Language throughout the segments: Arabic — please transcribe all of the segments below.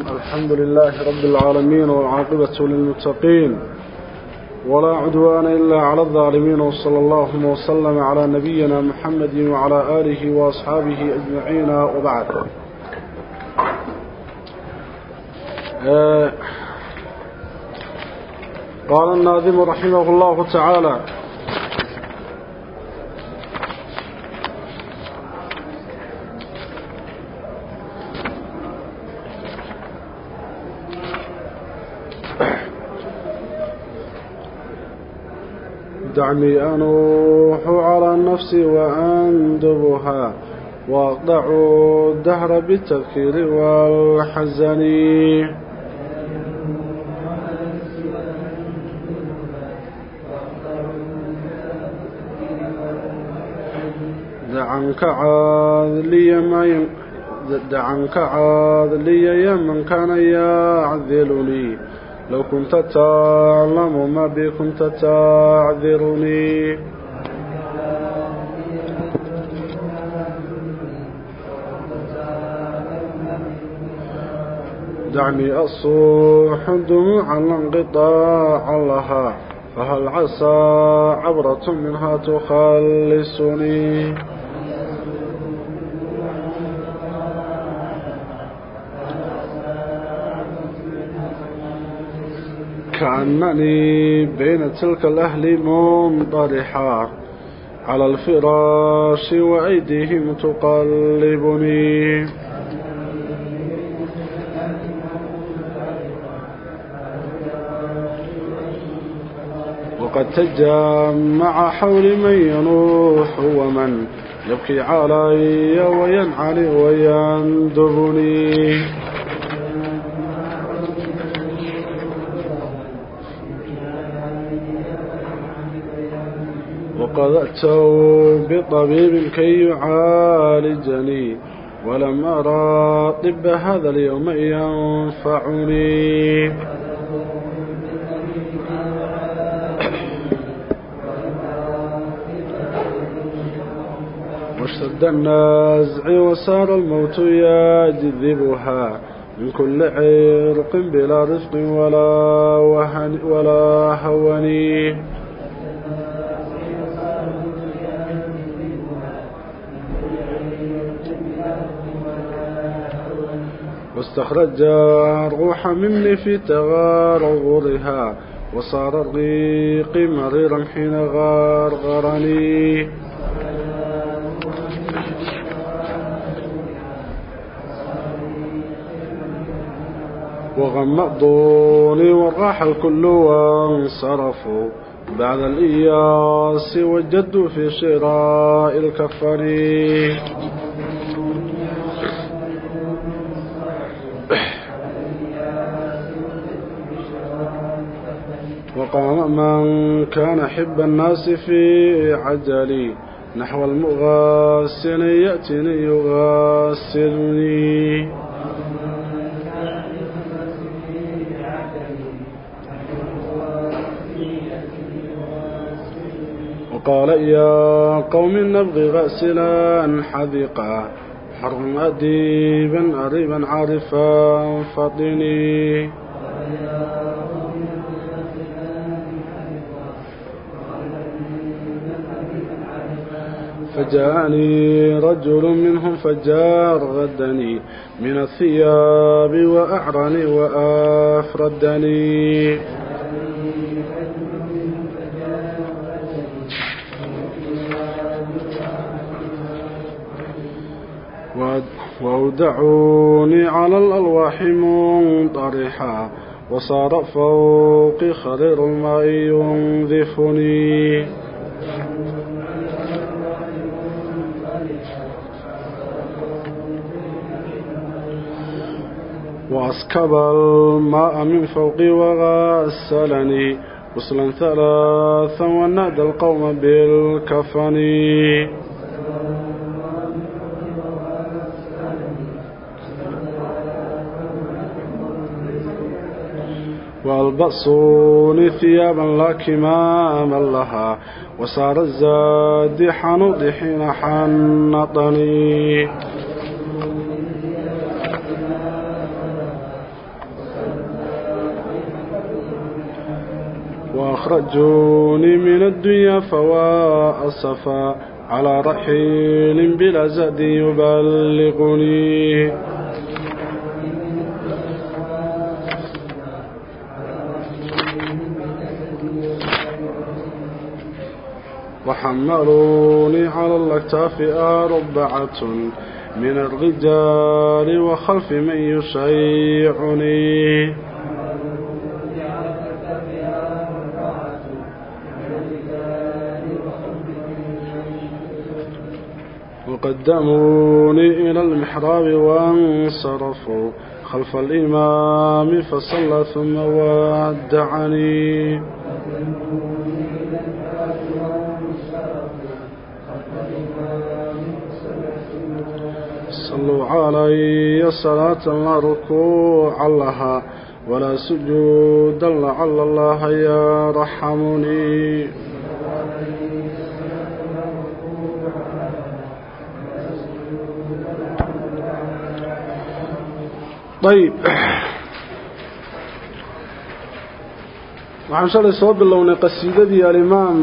الحمد لله رب العالمين والعاقبة للمتقين ولا عدوان إلا على الظالمين وصلى الله وسلم على نبينا محمد وعلى آله وأصحابه أجمعين وبعد. قال الناظم رحمه الله تعالى دعني أنوح على النفس وأندبها وأقطع الدهر بالتذكير والحزن. دعنك عاذلي ما دعنك عاذلي يا من كان يعذلني. لو كنت تعلم ما بي كنت تعذرني دعني أصوح دموعا انقطاع لها فهل عسى عبرة منها تخلصني؟ كأنني بين تلك الأهل منطرحا على الفراش وأيديهم تقلبني. وقد تجمع حول من ينوح ومن يبكي علي وينعلي ويندبني. وقد أتوا بطبيب كي يعالجني ولم أرى طب هذا اليوم ينفعني. واشتد النازع وصار الموت يجذبها من كل عرق بلا رزق ولا وهن ولا هوني واستخرج الروح مني في تغارغرها وصار الريق مريرا حين غارغرني وغمضوني وراح الكل وانصرفوا. بعد الإياس وجدوا في شراء الكفن. وقام من كان حب الناس في عجلي نحو المغاسل يأتني يغاسلني. وقال يا قوم نبغي غاسلا حذقا حرم أديبا أريبا عارفا فطني فجاءني رجل منهم فجار غدني من الثياب وأعرني وأفردني. وأودعوني على الألواح منطرحا وصار فوقي خرير الماء ينذفني. وأسكب الماء من فوقي وغسلني. غسلا ثلاثا ونادى القوم بالكفن. والبصوني ثيابا لا كمام لها. وصار الزاد حنوض حين حنطني. وأخرجوني من الدنيا فوا أسفا على رحيل بلا زاد يبلغني. وحملوني على الأكتاف أربعة من الرجال وخلف من يشيعني. وقدموني إلى المحراب وانصرفوا خلف الإمام فصلى ثم ودعني. صلوا علي صلاة لا ركوع لها ولا سجود لعل الله يرحمني. طيب waxaan shalay soo bilownay qasiidadii alimaam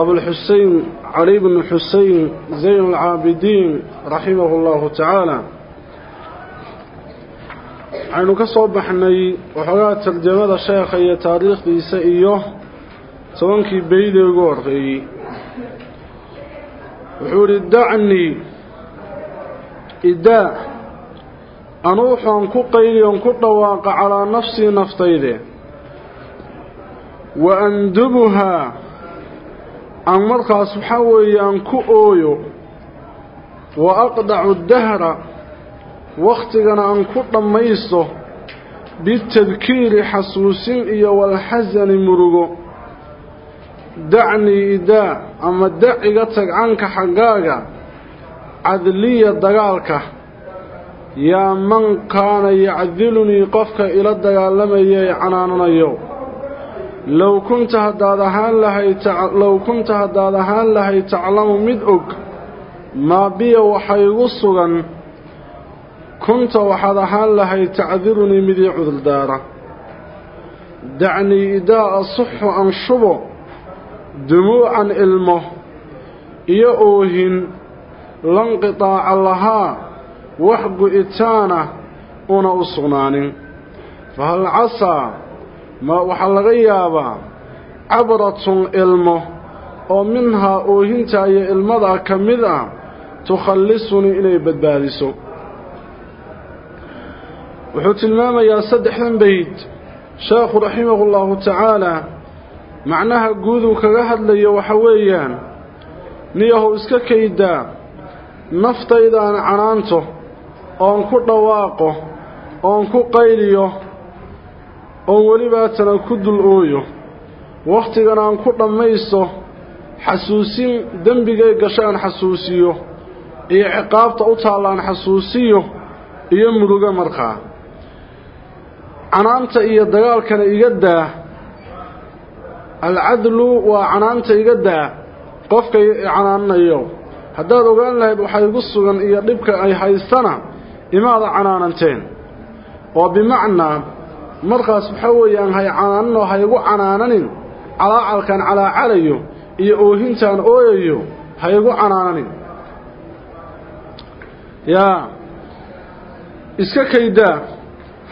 abulxusein cali bnu xusein zayn alcaabidiin raximahu allahu tacaala waxaynu ka soo baxnay waxoogaa tarjamada sheekha iyo taariikhdiisa iyo tobankii beydee ugu horreeyey wuxuu idhi dacnii idaa anuuxoon ku qayliyon ku dhawaaqa calaa nafsii naftayde. Wa andubuhaa aan markaas waxaa weeyaan ku ooyo. Wa aqdacu dahra wakhtigana aan ku dhammaysto bitadkiiri xasuusin iyo walxasani murugo. Dacnii idaa ama daciga tag canka xaggaaga cadliya dagaalka يا من كان يعذلني قفك إلى الدجال لم يعنانا يو. لو كنت هدادهان لهي لو كنت هدادهان لهي تعلم مدعك ما بي وحي غصغا كنت وحدهان لهي تعذرني مدي عذل دارا. دعني إذا أصح أنشب دموعا علمه يؤوهن لانقطاع الله وحق إتانا أنا أصغناني. فهل عصى ما وحل غيابا عبرة علمه ومنها أوهنت أي إلمضى تخلصني إلي بدبالس وحوت المام يا صدح بيت. شاخ رحمه الله تعالى معناها قوذك غهد لي وحويا نيهو اسككيدا نفتا إذا أنا عنانته. Oon ku dhawaaqo oon ku qayliyo oon welibaatana ku dul ooyo. Wakhtigan aan ku dhammaysto xasuusin dembigay gasho aan xasuusiyo iyo ciqaabta u taalla aan xasuusiyo iyo murugo markaa. Canaanta iyo dagaalkana iga daa. Alcadlu waa canaanta iga daa. Qofka canaananayo haddaad ogaan lahayd waxaa igu sugan iyo dhibka ay haystana imaada canaananteen. Oo bimacnaa markaas waxaa weeyaan hay canaaninoo ha igu canaananin calaacalkan calaacalayo iyo oohintaan ooyayo ha igu canaananin. Yaa iska kaydaa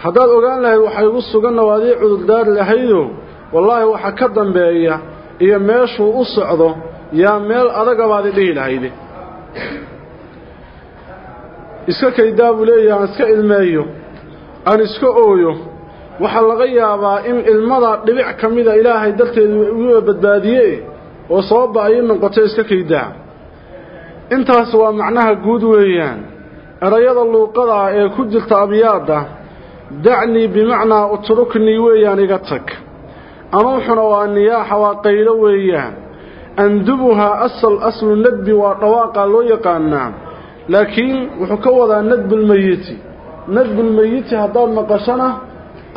haddaad ogaan lahayd waxa igu suganna waad ii cudurdaari lahaydo wallaahi waxa ka dambeeya iyo meeshuu u socdo yaa meel adagabaad i dhihi lahayde iska kaydaa buu leeyahay aan iska ilmeeyo aan iska ooyo waxaa laga yaabaa in ilmada dhibic ka mida ilaahay darteedu uga badbaadiye oo sababba ay noqoto iska kaydaa intaas waa macnaha guud weeyaan erayada luuqada ah ee ku jirta abyaadda dacnii bimacnaa utruknii weeyaan iga tag anuuxuna waa niyaaxa waa qaylo weeyaan andubuhaa asal aslu nadbi waa dhawaaqaa loo yaqaanaa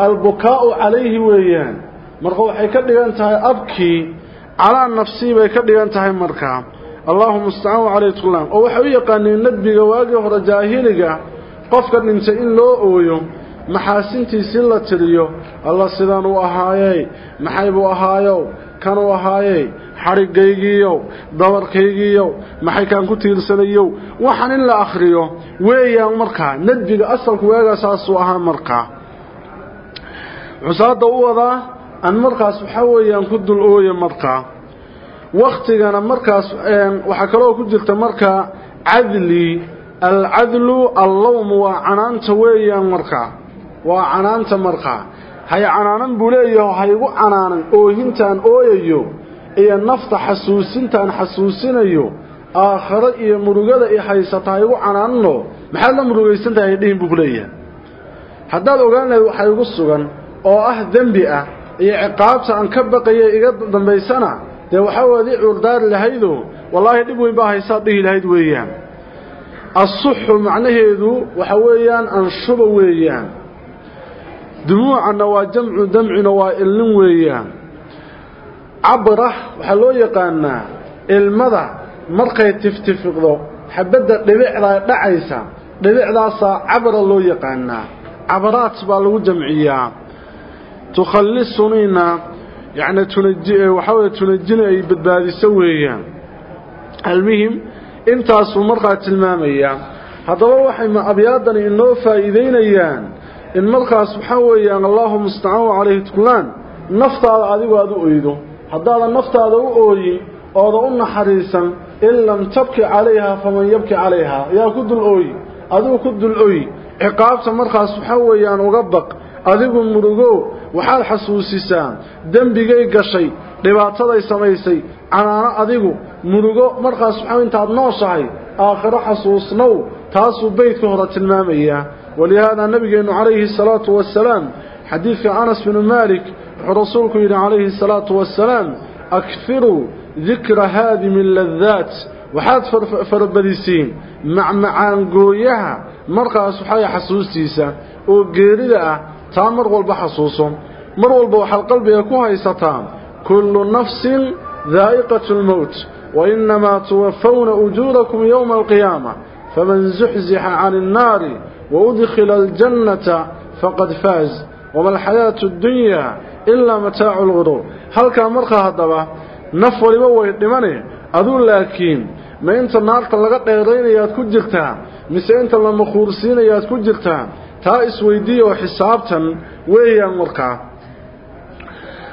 albukaa'u calayhi weeyaan marka waxay ka dhigan tahay abkii calaa nafsii bay ka dhigan tahay markaa allaahuma mustacaan calaytulaam oo waxay u yaqaaneen nadbiga waagii hore jaahiliga qofka dhintay in loo ooyo maxaasintiisii la tiriyo alla sidaan uu ahaayey maxay buu ahaayow kanuu ahaayey xadhigaygiiyow dabarkaygiiyow maxay kaan ku tiirsanayow waxaan in la akhriyo weeyaan markaa nadbiga asalku weegaa saasuu ahaa markaa cusaada u wadaa aan markaas waxaa weeyaan ku dul ooya markaa waktigana markaas waxaa kaloo ku jirta markaa cadli alcadlu allowm waa canaanta weeyaan markaa waa canaanta markaa hay canaanan buu leeyaho haygu canaanan oohintaan ooyayo iyo nafta xasuusintaan xasuusinayo aakhiro iyo murugada i haysata haygu canaanno maxaad la murugaysantahay haydhihin buu ku leeyahay. Haddaad ogaan lahayd waxa igu sugan oo ah dembi ah iyo ciqaabta aan ka baqaya iga dambaysana dee waxaa waad ii cuurdaari lahaydoo? Wallaahi dhib weyn baa haysaad dhihi lahayd weeyaan. Asuxu macnaheedu waxa weeyaan anshuba weeyaan دموعنا وجمع دمعنا وإلن ويان عبرة وحلو يقاننا المضى مرقى تفتفق ذو. حبدا لبعضا لعيسا لبعضا صا عبر اللو يقاننا عبرات بالو جمعيا. تخلصنينا يعني تنجي وحاول تنجيني بالبادي سويا. المهم انتاسو مرقى تلماميا. هذا هو حيما أبيادا إنه فائدين أيان. In markaas waxaa weeyaan allahu mustacaan calayhi tuklaan naftaada adigu aad u oydo haddaadan naftaada u ooyin ooda u naxariisan in lam tabki calayha faman yabki calayha yaa ku dul ooyi adigu ku dul oyi ciqaabta markaas waxaa weeyaan uga baq adigu murugo waxaad xasuusisaa dembigay gashay dhibaataday samaysay canaano adigu murugo markaas waxaa intaad nooshahay aakhiro xasuusnow taasuu beydka hore tilmaamayaa ولهذا النبي عليه الصلاة والسلام حديث في عنس بن مالك رسولك عليه الصلاة والسلام أكثروا ذكر هذه من لذات وحاد فربديسين مع معان قويها مرقى صحية حسوسيسة وقريدها تامر غلب حسوسهم مر والبوح القلب يكوها يسطان كل نفس ذائقة الموت وإنما توفون أجوركم يوم القيامة فمن زحزح عن النار وأدخل الجنة فقد فاز. وما الحياة الدنيا إلا متاع الغرور. هل كان مرقى هذا؟ نفر بوه لمن؟ أذول لكن. ما أنت النار تلقى قيرين يا تكجرتها ما أنت لما خورسين يا تكجرتها تائس ويدية وحسابة وهي مرقى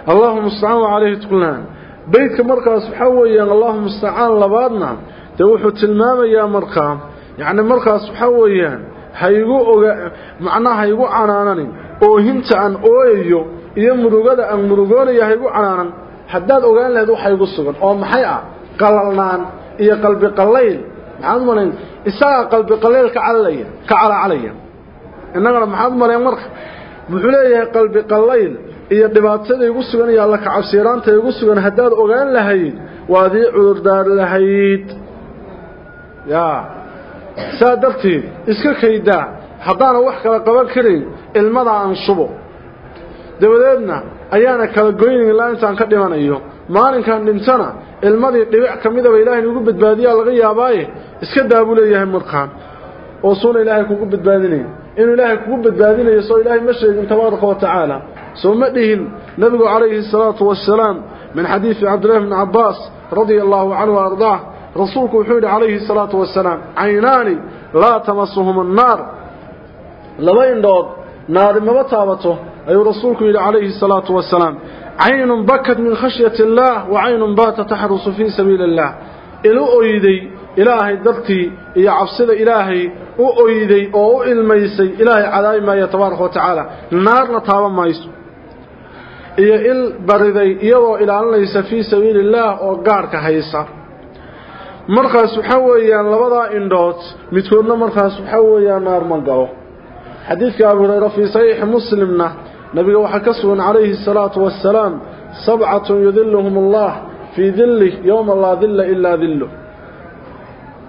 اللهم استعان عليه تقولنا. بيت مرقى سبحانه ويان اللهم استعان لبادنا. دوحو تلمام يا مرقى يعني مرقى سبحانه ويان haygu oga macnaha haygu canaananin oohinta aan ooyayo iyo murugada aan murugoonaya haygu canaanan haddaad ogaan lahayd waxa igu sugan oo maxay ah qalalnaan iyo qalbi qallayl maxaad umalayn isagaa qalbi qallayl ka calalaya ka calacalaya innagana maxaad umalayn marka wuxuu leeyahay qalbi qallayl iyo dhibaatada igu sugan iyo alla kacabsiiraanta igu sugan haddaad ogaan lahayd waad ii cudurdaar lahayd yaa karin ilmadaa aan shubo dabadeedna ayaana kala goynin ilaa intaan ka dhimanayo maalinkan dhintana ilmadii dhibic ka midaba ilaahay nugu badbaadiyaa laga yaabaaye iska daa buu leeyahay markaan oo suuna ilaahay kugu badbaadinayo inuu ilaahay kugu badbaadinayo soo ilaahay ma sheegin tabaaraka wa tacaala soo ma dhihin nabigu calayhi salaatu wasalaam min xadiidi cabdillahi bni cabbaas radia allaahu canhu wa ardaah رسولك وحيد عليه الصلاة والسلام. عيناني لا تمسهم النار. لبين دور نار مبتابته أي رسولك وحيد عليه الصلاة والسلام. عين بكت من خشية الله وعين بات تحرص في سبيل الله. إلو أيدي إلهي درتي يا عفصل إلهي أؤيدي أو إلميسي إلهي على ما يتبارك وتعالى. نار نطاب ما يسو إيا إل بردي يو إلى أن ليس في سبيل الله أو قارك هيسر markaas waxaa weeyaan labadaa indhood midkoodna markaas waxaa weeyaan naar ma galo xadiidka abu hurayra fii saxiixi muslimna nabiga waxaa ka sugan calayhi asalaatu wassalaam sabcatun yudiluhum allah fii dillih yowma laa dilla ilaa dillu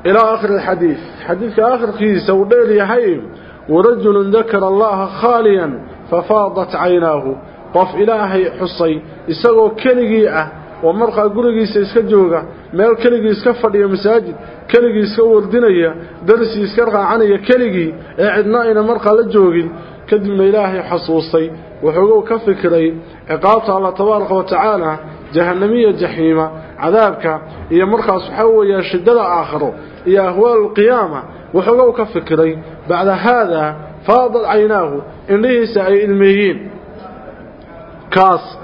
ilaa aakhiri alxadiid xadiidka aakhirkiisa uu dheer yahay warajulun dakara allaha khaaliyan fafaadat caynaahu qof ilaahay xusay isagoo keligii ah ومرخى قرقي سيسك جوغا ميل كلقي سكفر يا مساجد كلقي سكور دنيا درسي سكرها عني اعدنا أنا مرخى لجوغي كدمنا إلهي حصوصي وحقوق فكري إقاطة الله تبارك وتعالى جهنمية جحيمة عذابك إيا مرخى سحوي يا شدة آخر إيا أهوال القيامة وحقوق فكري بعد هذا فاضل عيناه إن ليس أي المهين كاس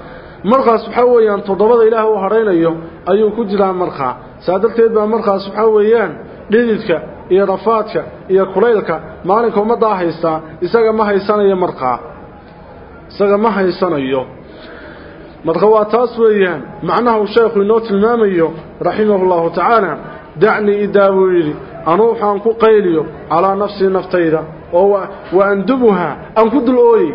markaa saa darteed baa markaas waxa weeyaan dhididka iyo rafaadka iyo kulaylka maalinka ummaddaa haystaa isaga ma haysanayo markaa isaga ma haysanayo marka waa taas weeyaan macnaha uu sheekhu inoo tilmaamayo raximahu llahu tacaala dacnii idaa buu yidhi anuu waxaan ku qayliyo calaa nafsii naftayda oo wa andubuhaa aan ku dul ooyey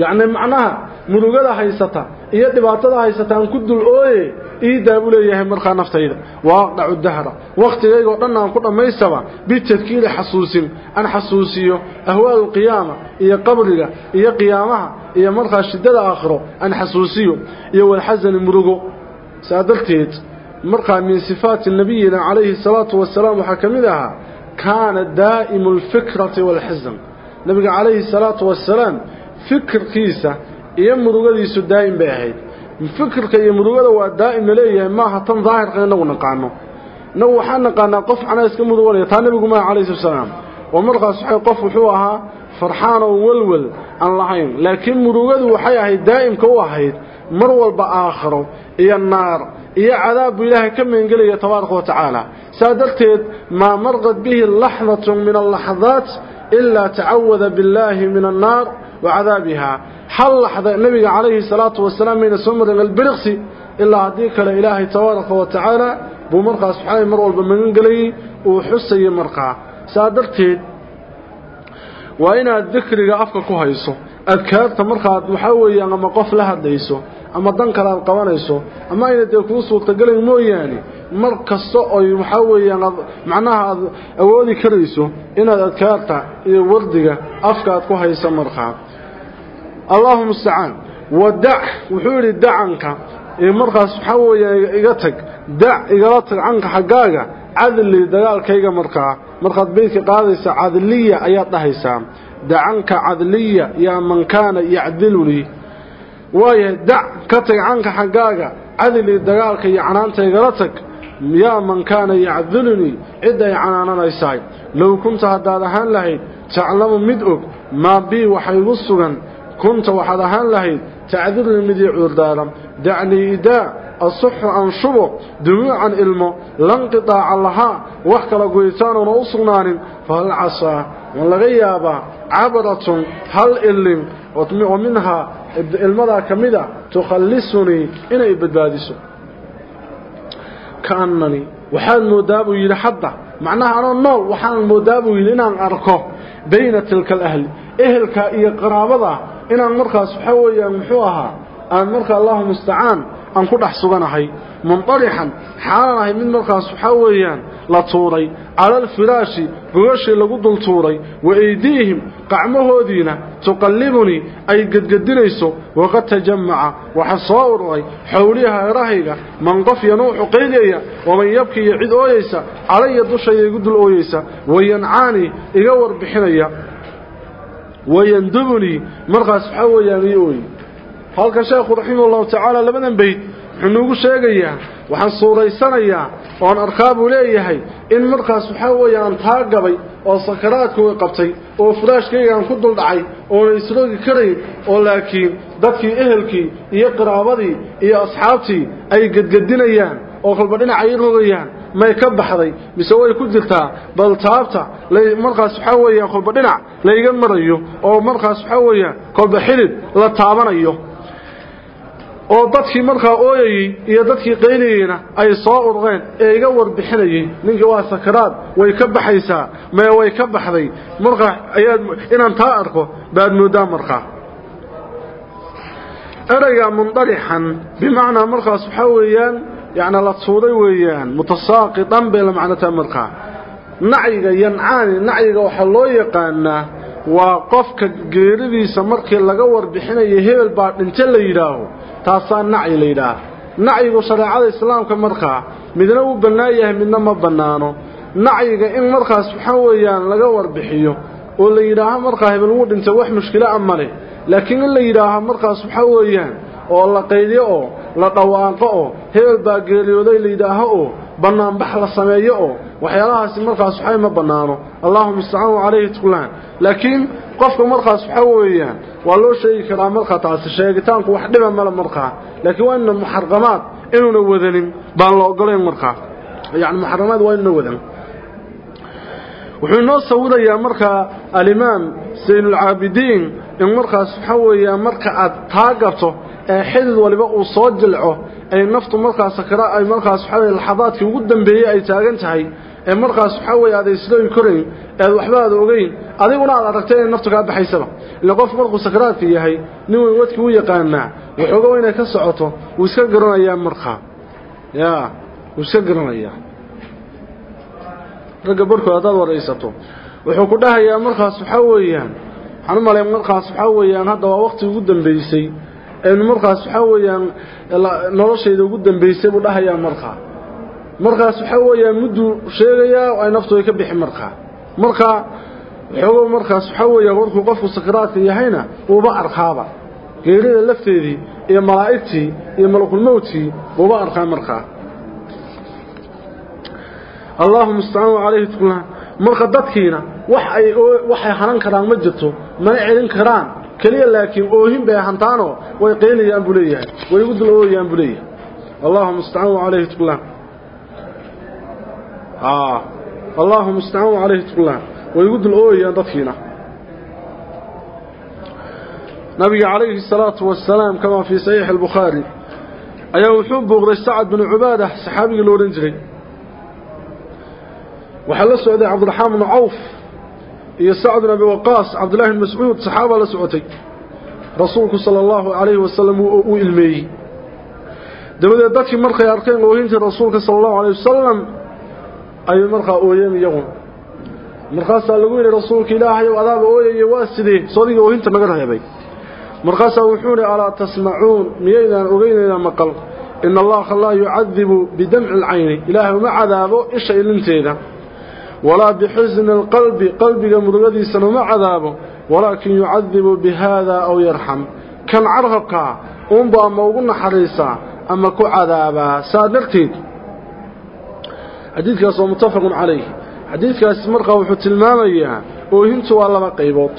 yacni macnaha murugada haysata iyo dhibaatada haysata aan ku dul ooye iidaa buu leeyahay markaa naftayda waaqdacu dahra wakhtigaygoo dhan aan ku dhammaystaba bitadkiiri xasuusin aan xasuusiyo ahwaal qiyaama iyo qabriga iyo qiyaamaha iyo markaa shiddada aakhiro aan xasuusiyo iyo walxasani murugo saa darteed markaa min sifaati nabiyina calayhi salaatu wasalaam waxaa ka mid ahaa kaana daa'imu alfikrati waalxasan nabiga calayhi salaatu wasalaam fikirkiisa iyo murugadiisu daa'im bay ahayd fikirka iyo murugada waa daa'im laleeyahay maaha tan daahirka inagu naqaano inagu waxaan naqaanaa qof canaa iska muruganaya taa nabigu maaha calayhi salaam oo markaas waxay qof wuxuu ahaa farxaan oo welwel aan lahayn laakiin murugadu waxay ahayd daa'imka u ahayd mar walba aakhiro iyo naar iyo cadaab ilaahay ka meengelaya tabaaraka wa tacaala saa darteed maa marqad bihi laxdatun min allaxdaat ilaa tacawada billaahi min annaar حل لحظة النبي عليه الصلاة والسلام من سمر البرقسي إلا هذه كلا إلهي تبارك وتعالى بمرقى سبحانه مرقى البمنين قلي وحسي مرقى. سادرتين وإن الذكر أفكا كوهيسو. أذكارت مرقى محاوية أما قف لها ديسو. أما دنك لها القوانيسو. أما إن تكوسو تقلي موياني. مرقى الصعي محاوية معناها أولي كريسو. إن الأذكارت وردقة أفكا allahuma istacaan wadac wuxuu yidhi dacanka ee markaas waxaa weeye iga tag. Dac igala tag canka xaggaaga cadli dagaalkayga markaa markaad beydka qaadaysa cadliya ayaad dhahaysaa dacanka cadliya yaa man kaana yacdilunii waayahay dac ka tag canka xaggaaga cadli dagaalka iyo canaanta igala tag. Yaa man kaana yacdilunii cid ay canaananaysaay. Low kunta haddaad ahaan lahayd taclamu mid og maa bii waxa igu sugan كنت وحد أهان لهيد تعذر المدي عردالا دعني إداء الصح أنشبه دموعا إلمه لانقطاع لها وحكى لقويتان ونوصنان فهل عصى والغيابة عبرة. هل إلم؟ ومنها المدى كمدى تخلصني. إن إبدادسه كأنني. وحال مدابو يلحظة معناها أنا النول وحال مدابو يلنان أركه بين تلك الأهل. إهلك إيا قرابضة إن أمرك سحوي محوها أمرك الله مستعان أن كل حسوقناهي منطلحا حاله من أمرك سحويا لا توري على الفراش قرش لقد التوري وأيديهم قعمه دينا تقلبني أي قد قد ليسوا وقد تجمع وحصاوري حوليها رهيقة من قف ينوح قيليا ومن يبكي يعيد أويسا علي الدشي يقدل أويسا وينعاني إغور بحنيا ويندبني wuxuu noogu sheegayaa waxaan suuraysanayaa oon arkaab u leeyahay in markaas waxaa weeye aan taa gabay oo sakaraadku way qabtay oo furaashkaygaan ku dul dhacay oona isrogi karayn oo laakiin dadkii ehelkii iyo qiraabadii iyo asxaabtii ay gedgedinayaan oo kolba dhinac ay rogayaan may ka baxday mise way ku jirtaa bal taabta markaas waxaa weeyaan kolba dhinac layga marayo oo markaas waxaa weeyaan kolba xidid la taabanayo oo dadkii markaa ooyayey iyo dadkii qaynayeyna ay soo urqeen ee iga warbixinayey ninkii waa sakaraad way ka baxaysaa mee way ka baxday markaa ayaad inaan taa arko baad moodaa markaa erayga mundarixan bimacnaa markaas waxaa weeyaan markaa nacyiga yancaani nacyiga waxaa loo yaqaanaa waa qofka geeridiisa markii laga warbixinayo hebel baa dhinto la yidhaaho taasaa nacyi la yidhaah nacyigu shareecada islaamka markaa midna wuu bannaan yahay midna ma bannaano nacyiga in markaas waxaa weeyaan laga warbixiyo oo la yidhaaho markaa hebel wuu dhintay wax mushkilo a male laakiin in la yidhaaho markaas waxaa weeyaan oo la qaydiyo oo yidhaaho oo banaanbax la sameeyo oo waxyaalahaasi markaas waxay ma bannaano allahuma istacaanu calayhi tuklaan laakiin qofka markaas waxaa weeyaan waa loo sheegi karaa markaa taasi sheegitaanku wax dhiba male markaa laakiin waa ina muxaramaad inuuna wadanin baan la ogolayn markaa yani muxaramaad waa inuuna wadan wuxuu inoo sawirayaa markaa alimaam saynulcaabidiin in markaas waxaa weeyaan marka aad taa garto ee xidid waliba uu soo jilco ay naftu markaas sakra ay markaas waxa weeye laxadaadkii ugu dambeeyey ay taagan tahay ee markaas waxaa weeye aad islooyi korayn eed waxba aad ogeyn adiguna aad aragtay inay naftu kaa baxaysaba. Ila qofku markuu sakraadka yahay nin weyn wadkii u yaqaanaa waxooga inay ka socoto wuu iska garanayaa markaa. Ya wuu iska garanayaa. Ragga barhkood haddaad waraysato wuxuu ku dhahayaa markaas waxaa weeyaan waxaan markaas waxaa weeyaan hadda waa waqti ugu dambeysay aynu markaas waxaa weeyaan noloshayda ugu dambeysay buu dhahayaa markaa markaas waxaa weeyaan mudduu sheegayaa ay naftu ay ka bixi markaa markaa waxoogo markaas waxaa weeyaan markuu qofku sakaraadka yahayna uuba arkaaba geerida lafteedii iyo malaa'igtii iyo malakulmowtkii buuba arkaa markaa allahuma istacaanu calayhi tuklaan marka dadkiina wax ay waxay hanan karaan ma jirto mana celin karaan كلي لكن أوهم بهانتانو ويقيل يا بنية ويقول أوه يا بنية اللهم استعان عليه تقول آه اللهم استعان عليه تقول ويقول أوه يا دفينة نبي عليه الصلاة والسلام كما في صحيح البخاري أيه الحب غري سعد بن عبادة صحابي لورنجري وحلصوا هذا عبد الرحمن عوف waqaas cabdullahi bn mascuud saxaabaa la socotay rasuulku sala allahu calayhi wasalam uu ilmeeyey dabadeed dadkii markay arkeen oohintii rasuulka sala allahu alayh wasalam ayay markaa ooyeen iyaguna markaasaa lagu yidhi rasuulka ilaahayow adaaba ooyaya waa sidee sodigii oohinta naga reebay markaasaa wuxuu ihi alaa tasmacuun miyaydaan ogeynayna maqal ina allaha laa yucadibu bidamci alcayni ilaahay uma cadaabo isha ilinteeda walaa bixusni alqalbi qalbiga murugadiisana uma cadaabo walaakin yucadibu bihaada aw yarxam. Kan carhabkaa uunba ama ugu naxariisaa ama ku cadaabaa saa darteed xadiidkaas waa muttafaqun calayh. Xadiidkaasi markaa wuxuu tilmaamayaa oohintu waa laba qaybood.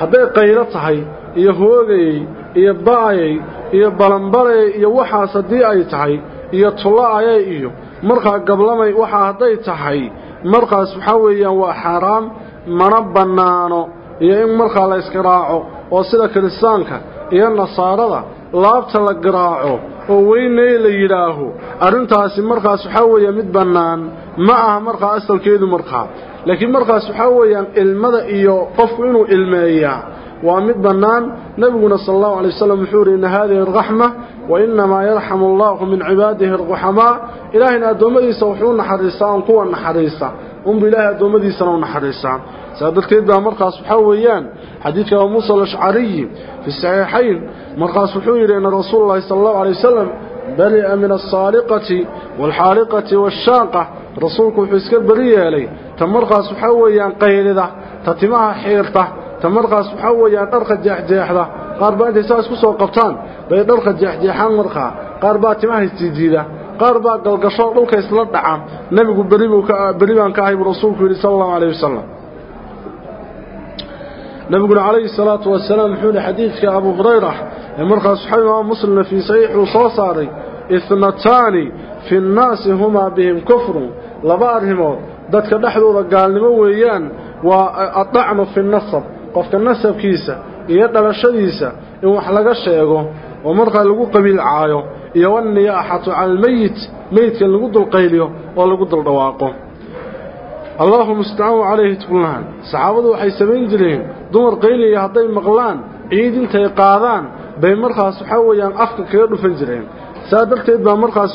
Hadday qaylo tahay iyo hoogayey iyo ba'ayay iyo balanbalay iyo waxaas haddii ay tahay iyo tulla'ayay iyo. Markaa gablamay waxaa hadday tahay مرقى سبحانه وهو حرام من البنانو يأي مرقى لا يسقراعو وصلة كريسانك يأي النصارى لا يسقراعو ووين يليراه أرنتاس مرقى سبحانه يمد بنان معه آه مرقى أسل كيد مرقى لكن مرقى سبحانه المدى إيو قفعين إلمائيا ومد بنان نبينا صلى الله عليه وسلم حوري إن هذه الرحمة وإنما يرحم الله من عباده الرحماء. إلهنا دومدي سوحون نحريسا وانطوى نحريسا أمر إله دومدي سنو نحريسا سأدت كيد بها مرقى حديث حديثك وموسى الأشعري في السعيحين مرقى سبحانه لأن رسول الله صلى الله عليه وسلم. بلئ من الصالقة والحارقة والشاقة. رسولك في اسكال بريه إليه. تمرقى سبحانه قيل ذا تتماع حيرته. تمرقى سبحانه يان جاح جاح ذا qaar baa intay saas ku soo qabtaan bay dharka jeexjeexaan markaa qaar baa timaha isjiijiida qaar baa galgasho dhulka isla dhaca nebigu beri baan ka ahay buu rasuulku yidhi sala allahu calayh wasalam nabiguna calayhi salaatu wasalaam wuxuu yihi xadiidka abu hurayra ee markaas waxaa imaam muslimna fii saxiixuu soo saaray ithnataani fi nnaasi humaa bihim kufrun laba arrimood dadka dhexdooda gaalnimo weeyaan waa addacnu fi nasab qofka nasabkiisa iyo dhalashadiisa in wax laga sheego oo markaa lagu qabiilcaayo iyo wanniyaaxatu cala almeyit meydka lagu dulqayliyo oo lagu duldhawaaqo allaahuma istacaanu calayhi tuklaan saxaabadu waxay samayn jireen dumar qayliya hadday maqlaan ciid intay qaadaan bay markaas waxaa weeyaan afka kaga dhufan jireen saa darteed baa markaas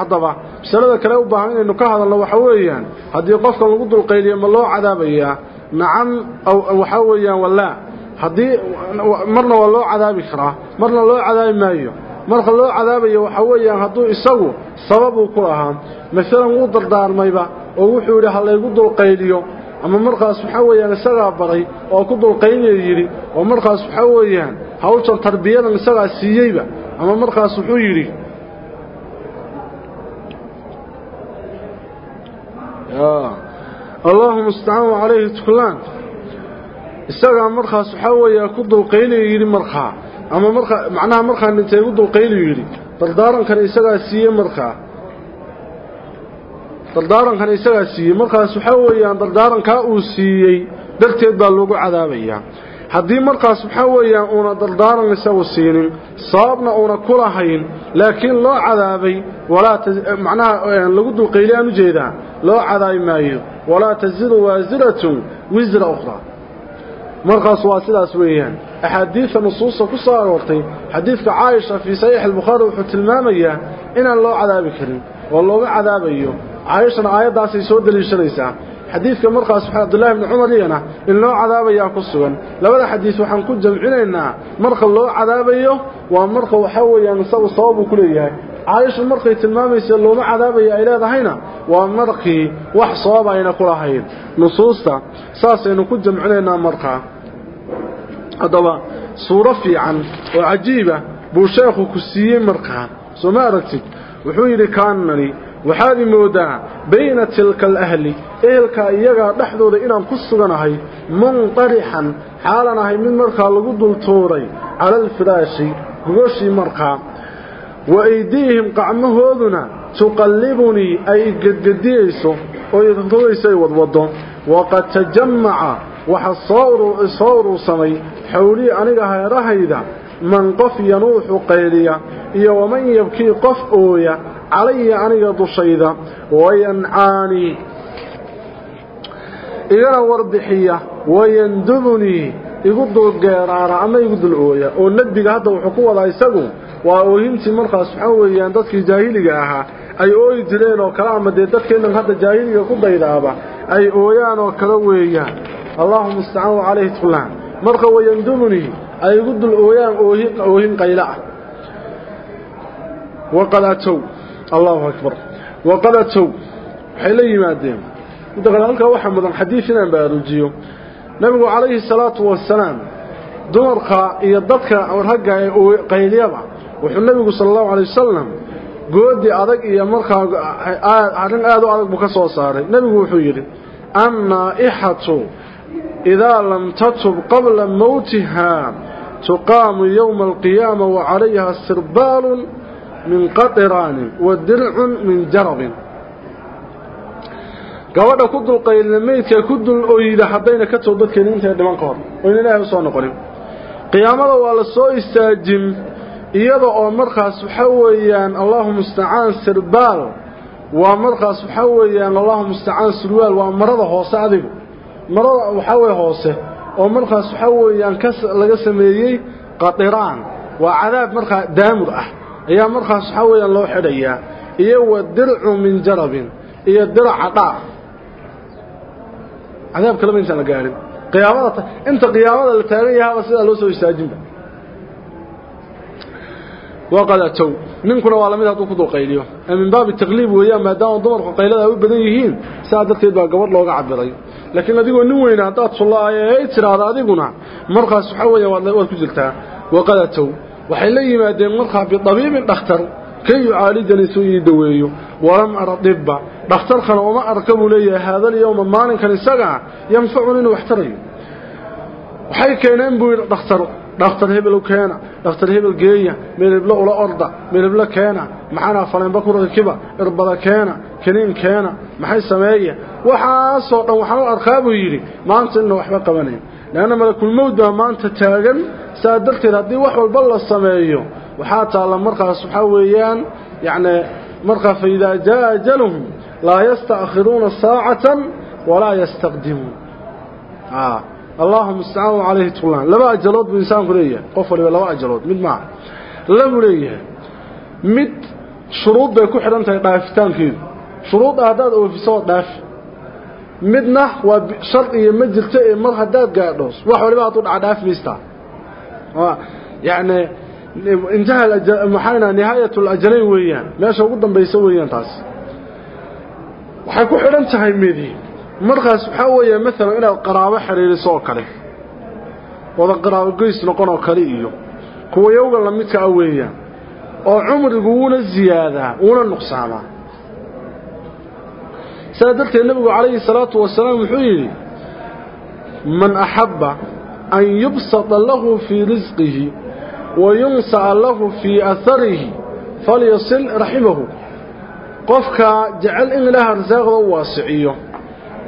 haddaba masalada kale u baahan inaynu ka hadalno waxa weeyaan haddii qofka lagu dulqayliyo ma loo cadaabayaa nacam waxaa weeyaan walaa haddii marna waa loo cadaabi karaa marna loo cadaabi maayo. Marka loo cadaabayo waxaa weeyaan hadduu isagu sababuu ku lahaa maalan wuu dardaarmayba oo wuxuu yidhi ha laygu dulqayliyo ama markaas waxaa weeyaan isagaa baray oo ku dulqaynaya yidhi oo markaas waxaa weeyaan hawshan tarbiyadan isagaa siiyeyba. Ama markaas wuxuu yidhi allaahuma istacaan calayhi tuklaan isagaa markaas waxaa weeyaa ku dulqaynaya yidhi markaa ama markaa macnaha markaa dhintay gu dulqaynayu yidhi dardaarankana isagaa siiyey markaa. Dardaarankana isagaa siiyey markaas waxaa weeyaan dardaarankaa uu siiyey darteed baa loogu cadaabayaa haddii markaas waxaa weeyaan uuna dardaaran isagu siinin sababna uuna ku lahayn laakiin loo cadaabay walaa macnaha lagu dulqaylay aan u jeedaa loo cadaabi maayo walaa tasiru waasiratun wisra ukhraa مرقص واسلا سويان أحاديث النصوص كصار وقتي. حديث عائشة في صحيح البخاري وحث المامية إن الله عذاب كريم. والله عذاب يوم عائشة عيد داسي سود ليشريسه حديث مرقى سبحان الله بن عمر لنا إن لو عذاب يا يأكل لو هذا حديث وحن كل جمعينينا مرقى له عذاب يأكل ومرقى وحوي ينصب الصواب كله عايش المرقى تلمامي سيقول لو ما عذاب يأكل هنا ومرقى وح صواب ينقل هين نصوصة ساس إنه كل جمعينينا مرقى. هذا صورة في عن وعجيبة بوشيخ كسيين مرقى. سمارتك وحويري كان مني. Ehelkaa iyagaa dhexdooda inaan ku suganahay munqarixan xaalan ahay mid markaa lagu dultuuray cala alfiraashi gogoshii markaa wa aydiihim qacmahooduna tuqallibunii ay gedgediyeyso oo rogayso ay wadwaddo waqad tajammaca waxa soo urursamay xowlii aniga haerahayda man qof yanuuxu qayliya iyo waman yabkii qof ooya calaya aniga dushayda wayancaanii igana warbixiya wayandubunii igu dulgeeraara ama igu dul ooya. Oo nadbiga hadda wuxuu ku wadaa isagu waa oohintii markaas waxaa weeyaan dadkii jaahiliga ahaa ay ooyi jireen oo kale ama dee dadkeennan hadda jaahiliga ku daydaaba ay ooyaan oo kale weeyaan. Allaahuma istacaan calayhi tulaan marka wayandubunii ay igu dul ooyaan oohin qaylo ah. Waqad atow waxaa mudan xadiid inaan baaruujiyo nabigu calayhi salaatu wasalaam dumarka iyo dadka ragga ee qayliyaba wuxuu nabigu sala allahu alay wasalam goodi adag iyo markaa arrin aad u adag buu ka soo saaray nebigu wuxuu yidhi annaa'ixatu idaa lam tatub qabla mowtihaa tuqaamu yowma alqiyaama wa calayha sirbaalun min qatiraanin wa dircun min jarabin. Gabadha ku dul qaylina meydka ku dul oyda haddayna ka too dadkeeni intay dhiman ka hor oyna ilaahay u soo noqonin. Qiyaamada waa la soo istaajin iyada oo markaas waxaa weeyaan allahu mustacaan sirbaal. Waa markaas waxaa weeyaan allahu mustacaan surwaal waa marada hoose adigu. Marada waxaa weye hoose oo markaas waxaa weeyaan ka laga sameeyey qatiraan. Waa cadaab markaa daamur ah يا مرخص حوي الله حريا يو درع من جرب يا درع عطاء عذاب كلام إنسان قارب قيامات أنت قيامات التانية هذا سيد الله سوي ساجم وقد أتوا من كنا وعلى مدى تفضل قيليه من باب التغليب وهي ما داوا الضمر قيلة أو بنيهين سادة تيد بقى قبر الله قعب لكن الذي يقول نوين أعطاة صلى الله عليه وسلم مرخص حوي والله كجلتها وقد أتوا waxay la yimaadeen markaa bidabiibin dhakhtar kan yucaalijani suu ii daweeyo walam ara dhibba dhakhtarkana uma arka buu leeyahay haadal yowma maalinkan isagaa yanfacun inuu wax tarayo waxay keeneen buu yidhi dhakhtar dhakhtar hebel keena dhakhtar hebel geeya meel heblo ula orda meel heblo keena maxaana faleenba ku rakiba irbada keena kaniin keena maxay sameeya waxaasoo dhan waxaan u arkaa buu yidhi maanta inna waxba qabanayn لأن ملك الموت ما أنت تاجن. سادقت ردي وحول بالله السمائي وحاتى على مرقى سحويا يعني مرقى فإذا جاء جلهم لا يستأخرون ساعة ولا يستقدمون. آه. اللهم استعانوا عليه تقولان لبا أجلوت من إنسان قرية. قفر لبا أجلوت. من معه. لبا قرية. مد شروط بيكو حرمتها قافتان كيد. شروط أعداد أو في صوت قافتان midna waa shard iyo ma jirto ee mar haddaad gaadho. Wax waliba hadduu dhaca dhaafi maystaa yacni intaha maxayna nihaayat alajalayn weeyaan. Meesha ugu dambaysa weeyaan taas. Waxay ku xidhan tahay midi. Markaas waxaa weeye maalan inaad qaraabo xidhiiriso oo kale. Wada qaraabo goys noqon oo kale iyo. Kuwa lamidka ah weeyaan. Oo cumrigu wuuna ziyaadaa wuuna nuqsaamaa wuxuu yidhi man axabba an yubsata lahu fii risqihi wa yunsa'a lahu fii aharihi falyasil raximahu qofka jecel in ilaaha rasaaqda u waasiciyo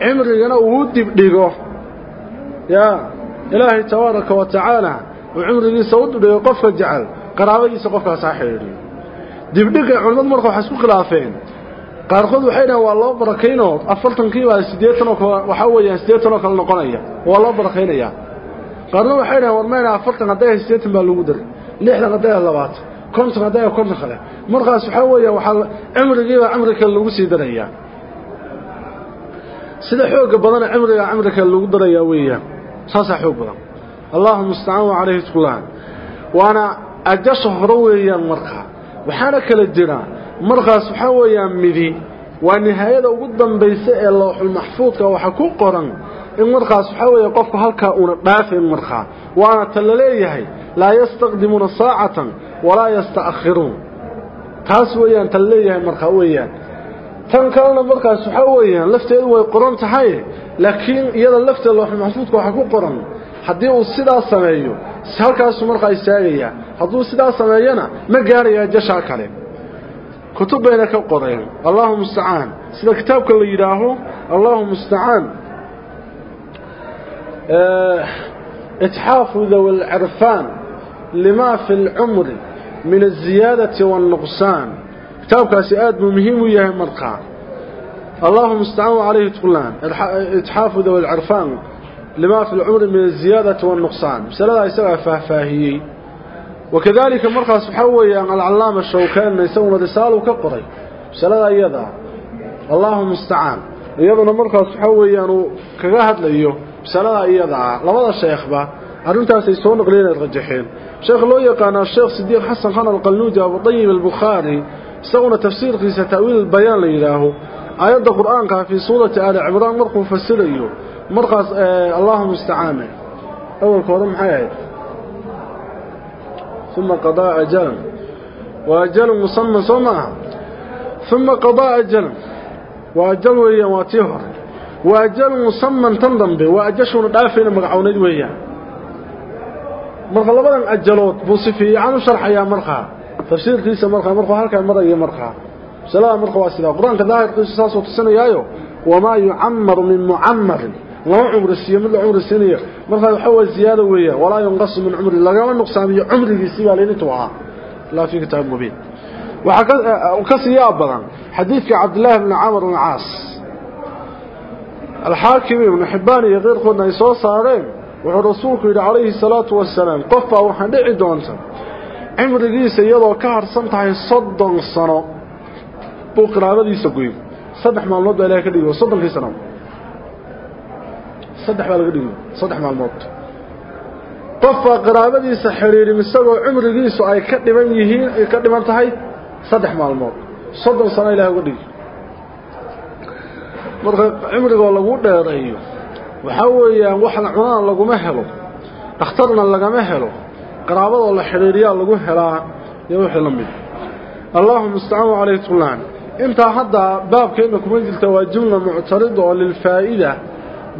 cimrigana uu dibdhigo yaa ilaahay tabaaraka wa tacaala uu cimrigiisa u dibdhigo qofka jecel qaraabadiisa qofkaas ha xidhiidhiyo dibdhiga culimmadu marka waxay isku khilaafeen qaarkood waxay dhahen waa loo barakaynoo afartankiibaa siddeetan oo kale waxaa weeyaan siddeetan oo kale noqonaya waa loo barakaynayaa qaarna waxay dhahen war mayna afartan hadday siddeetan baa lagu daray lixdan hadday labaatan konton hadday konton kale markaas waxaa weeyaan waxaa cimrigiibaa cimri kale lagu sii darayaa sida xooga badana cimriga cimri kale lagu darayaa weeyaan saasaa xoog badan allahuma mustacaan wa calayhi tukulaan waana ajasha hore weeyaan markaa waxaana kala jira markaas waxaa weeyaan midi waa nihaayada ugu dambaysa ee looxul maxfuudka waxa ku qoran in markaas waxaa weeye qofku halkaa una dhaafayn markaa waana ta la leeyahay laa yastaqdimuuna saacatan taas weeyaan ta la leeyahay tan kalena markaas waxaa weeyaan lafteedu way qoran tahay laakiin iyada lafteeda looxul maxfuudka waxa ku qoran haddii uu sidaas sameeyo halkaasuu markaa istaagayaa hadduu sidaas sameeyana ma gaarayaa jashaa kale كتب بينك القرآن. اللهم استعان. سيدا كتابك اللي يراه اللهم استعان. آه، اتحافظ العرفان لما في العمر من الزيادة والنقصان. كتابك سيئات مهم وياه مرقع. اللهم استعان عليه تقولان اتحافظ العرفان لما في العمر من الزيادة والنقصان. بسلالة يسرع فهفاهيه وكذلك مرخا سحويا العلامه الشوكان ليسوا رسالة كقري الله يدا اللهم استعان. يدنا مرخا سحويا كغا هدليو سلاله يدا لبد الشيخ با؟ ارنتاس يسون قلين الرجحين. شيخ لو يقان الشيخ صديق حسن خان القلنوجي أبو طيب البخاري سونا تفسير قيس تاويل البيان لله ايات القران في سورة آل عمران مرخص فسر ليه مرخا آه، الله استعان. أول كلمه حيه ثم قضاء أجلا وأجل مصمم صمع ثم قضاء أجلا وأجل ويا واتيهر وأجل مصمم تنضم به وأجشون دافين مقعونيد ويا مرخى لبدا أجلوت بوصفي عنه شرح يا مرخى تفسير كيسا مرخى مرخى هلكا مرة يا مرخى سلام مرخى واسدا قرآن كذا قيسا ساسو تسنى يايو. وما يعمر لو عمر سيء من العمر السنية مثلا حول زيادة ويا ولا ينقص من عمره لا يوم نقصان عمره يسيء لين توعى لا في كتاب مبين وكسر يابرا حديث عبد الله بن عامر عاص الحاكمي من حباني يغير خدنا يسوى صارين ورسولك إلى عليه الصلاة والسلام قفا وحن عمر عمره سيئة وكهر سمتها صدا صنع بقرابة يسقيم صدح ما الله إلى كريم وصدن في صنعه laga dhigo saddex maalmood qofbaa qaraabadiisa xidhiirin isagoo cumrigiisu ay ka dhiban yihiin ay ka dhiban tahay saddex maalmood soddon sano ilahay uga dhigi marka cimrigoo lagu dheereeyo waxaa weeyaan wax la cunana laguma helo dhakhtarna lagama helo qaraabadoo la xidhiiriyaa lagu helaa iyo wixii la mid allahuma istacaanu calayhi tulaan intaa hadda baabkeenna kuma jirta waa jumla muctarida oo lilfaa'ida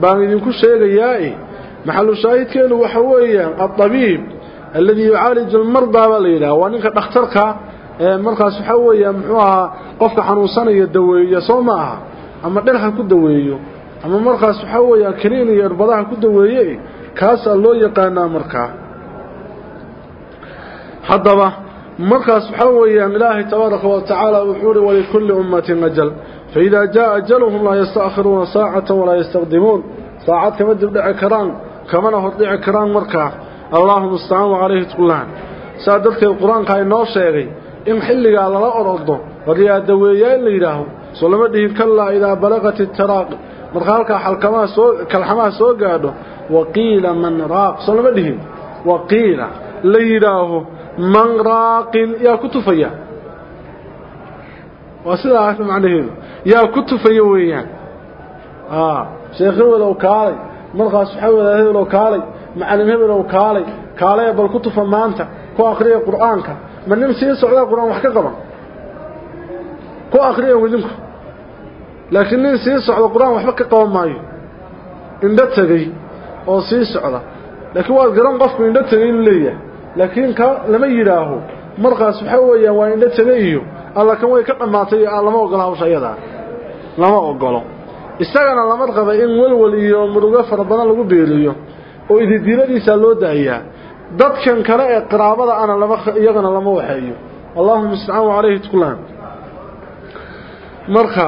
baan idinku sheegayaae maxalu shaahidkeenu waxa weeyaan alطabiib alladii yucaaliju almardaa baa la yidhaha waa ninka dhakhtarka ee markaas waxaa weeyaan muxuu ahaa qofka xanuunsanaya daweeya soo ma aha. Ama dherha ku daweeyo. Ama markaas waxaa weeyaan kaniin iyo irbadaha ku daweeye kaasaa loo yaqaanaa markaa haddaba markaas waxaa weeyaan ilaahay tabaaraka wa tacaala wuxuu walikulli ummatin ajal فإذا جاء أجلهم لا يستأخرون ساعة ولا يستقدمون. ساعة كما تبدع كران كما نهضع كران مركع اللهم استعان وعليه تقولان. سادرت القرآن قال إنه شيغي إن حلق على الأرض وليا اللي ليراه سلمة ديه كلا إذا بلغت التراق. مرخالك كالحما سوقاده وقيل من راق. سلمة ديه وقيل ليراه من راق يا كتفيا. وصل على معنى هذا weeyaan sheekh hebelow kaalay markaas waxaa wadaad hebelow kaalay macalin hebelow kaalay kaalay bal ku tufa maanta ku akhriya qur-aanka ma nin sii socdaa qur-aan wax ka qaban ku akhriya idinku laakiin nin sii socda qur-aan waxba ka qaban maayo indho tegey oo sii socda laakiin waad garan qofku indho tegey inuu leeyahay laakiin ka lama yidhaaho markaas waxaa weeyaan waa indho tegey iyo alla kan way ka dhammaatay lama ogolo hawsha iyadaa lama ogolo isagana lama qaba in walwal iyo murugo fara badan lagu beeliyo oo ididiiladiisaa loo daayaa dadkan kale ee qiraabada ana lama iyagana lama waxeeyo allahuma mustacaan calayhi tuklaan marka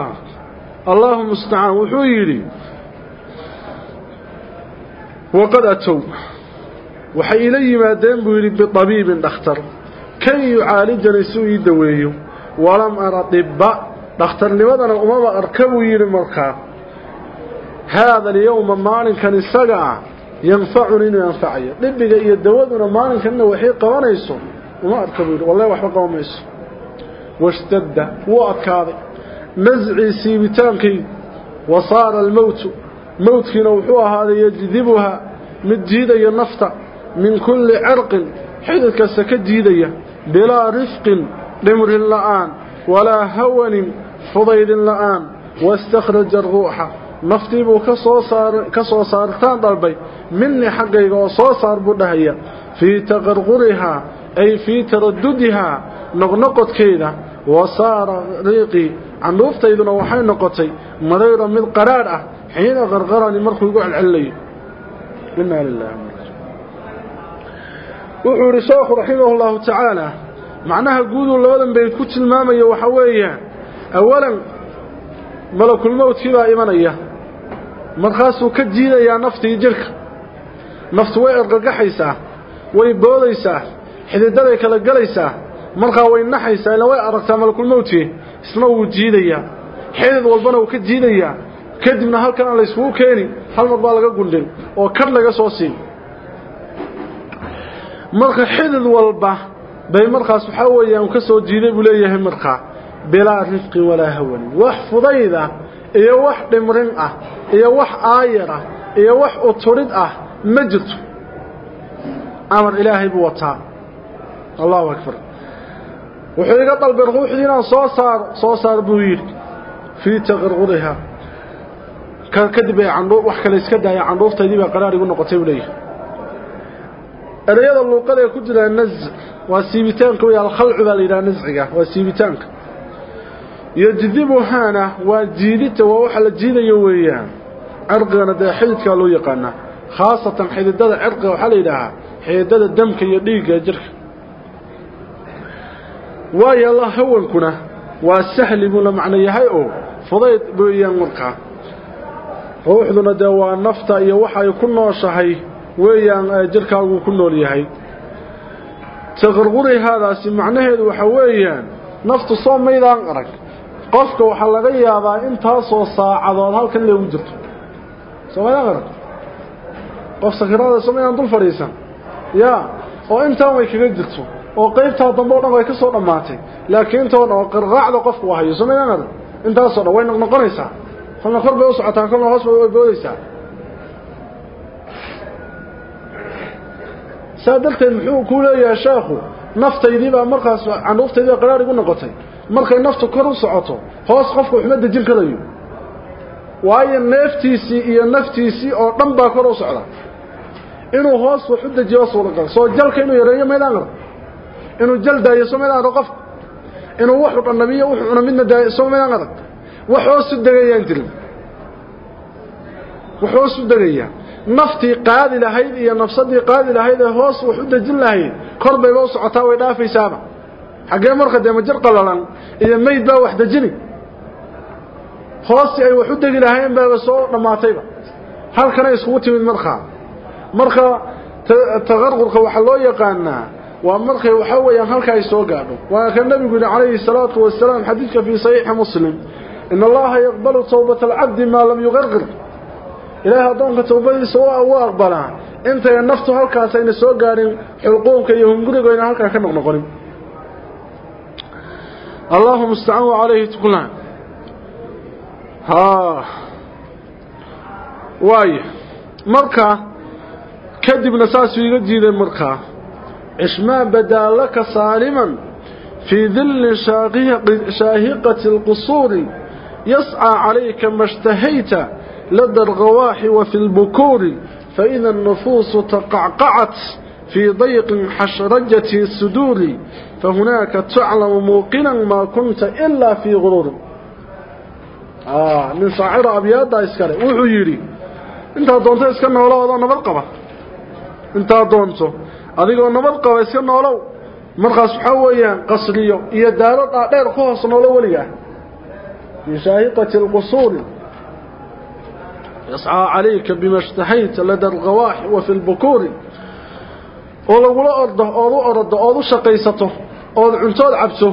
allahuma mustacaan wuxuu yidhi waqad atow waxay ila yimaadeen buu yidhi biabiibin dhakhtar kan yucaalijani si uu ii daweeyo walam ara dhibba دكتور لمدن امم اركبو يري مركا. هذا اليوم مالن كان السجع ينفعني ينفعي. دبي يا دودنا مالن كان وحي قبانيسو وما اركبو والله وحو قوميسو واشتد. واكاد نزع سيبتانكي وصار الموت. موت كنا وحو هذا يجذبها. مجيدة النفط. من كل عرق. حدث كسكت جيدة. بلا رفق. لمر الله ولا هون. فضيد لآن واستخرج الروح. نفتيب كصوصار كصوصارتان ضربي. مني حقيق وصوصار بدهية في تغرغرها أي في ترددها. نغنقت كينا وصار ريقي. عن نفتيد نوحي نقطي. مرير من قرارة. حين غرغراني مرخو يقع العلي لما لله وعرساخ رحمه الله تعالى. معناها قولوا الله لغدا بيكوش الماما يوحويا awalan malakulmowtkii baa imanaya markaasuu ka jiidayaa naftii jirka naftu way argagaxaysaa way boodaysaa xididaday kala gelaysaa markaa way naxaysaa ila way aragtaa malakulmowtkii isna wuu jiidayaa xidid walbana wuu ka jiidayaa kadibna halkan aan layskugu keeni hal mar baa laga gundhin oo kadh laga soo siin marka xidid walba bay markaas waxaa weeyaan ka soo jiiday buu leeyahay markaa ah ah wax uturid ah ma jirto amar ilaahay buu wataa allahu akbar wuxuu iga dalbay ruuxdii inaan soo saaro soo saar buu yidhi fii taqarqurihaa kadib ay candhuu wax kale iska daaya candhuuftaydii baa qaraar igu noqotay buu leeyahay ereyada luuqada ee ku jira nasc waa siibitaanka wey alkhalcu baa la yidhaha nasciga waa siibitaanka dee xididkaa loo yaqaanaa khaasatan xididada cirqiga waxaa la yidhaahaa xididada damka iyo dhiigga jirka waayo alla hawankuna waa sahli buu la macno yahay oo fudayd weeyaan markaa ruuxduna dee waa nafta iyo waxa ay ku nooshahay weeyaan jirkaaguu ku nool yahay taqarquri haadaasi macnaheedu waxa weeyaan naftu soo maydaan arag qofka waxaa laga yaabaa intaasoo saacadood halkan leegu jirto soo maydaan arag qof sakiraada soo maydaan dul fadhiisan yaa oo intaan way kaga jirto oo qaybtaa dambe o dhan way ka soo dhammaatay laakiin intoo dhan oo qarqaacda qofku hayo soo maydaan arag intaasoo dhan way noqnoqonaysaa kolna kor bay u socotaa kolna hoos bay boodaysaa saa darteed muxuu ku leeyahay sheekhu naftaydii baa markaas candhuuftaydii qaraar igu noqotay markay naftu kor u socoto hoos qofku waxma dejin karayo waayo neeftiisii iyo naftiisii oo dhan baa kor u socda inuu hoos wax u dejiyo suuragal soo jalka inuu yareeyo maydaan arag inuu jal daayo soo maydaan arag qofka inuu wuxuu dhandhamiyo wuxuu cuna midna daayo soo maydaan arag wax hoosu degayaan jirin wax hoosu degaya naftii qaadi lahayd iyo nafsadii qaadi lahayd hoos u dejin lahayd kor bayba u socotaa way dhaafaysaaba حقي مرخ ده مجر قلالا إذا ما يدبا واحدة جني. خلاص أي أيوة وحدة دي هاي بقى بسوا لما عطيبه هل كان يسقطي من مرخا مرخا تغرق القوة حلوية قانا ومرخا يحوى يعني هل كان يسوا وكان النبي يقول عليه الصلاة والسلام حديثك في صحيح مسلم. إن الله يقبل توبة العبد ما لم يغرغر. إلهي دونك توبة سواء هو أنت يا نفط هل كان يسوا قاده حلقوك يهنقرق وإن هل كان يسوا اللهم استعان عليه تقولان ها. واي. مركا. كذب نساس يجديد مركا. عشما بدا لك صارما في ذل شاهقة القصور. يسعى عليك ما اشتهيت لدى الغواح وفي البكور. فإذا النفوس تقعقعت. في ضيق حشرجة السدور فهناك تعلم موقنا ما كنت إلا في غرور. آه من صاعر أبياد إسكالي وحو يري. إنت دونت إسكالنا ولا وضع نبال قبا. إنت دونت. أذيقوا نبال قبا إسكالنا ولا مرخص حويا قصريو. إيا دارة دير خوص ولا وليا في شاهقة القصور. يسعى عليك بما اشتحيت لدى الغواح وفي البكور. Oo lagula ordo ood u ordo ood u shaqaysato ood cuntood cabto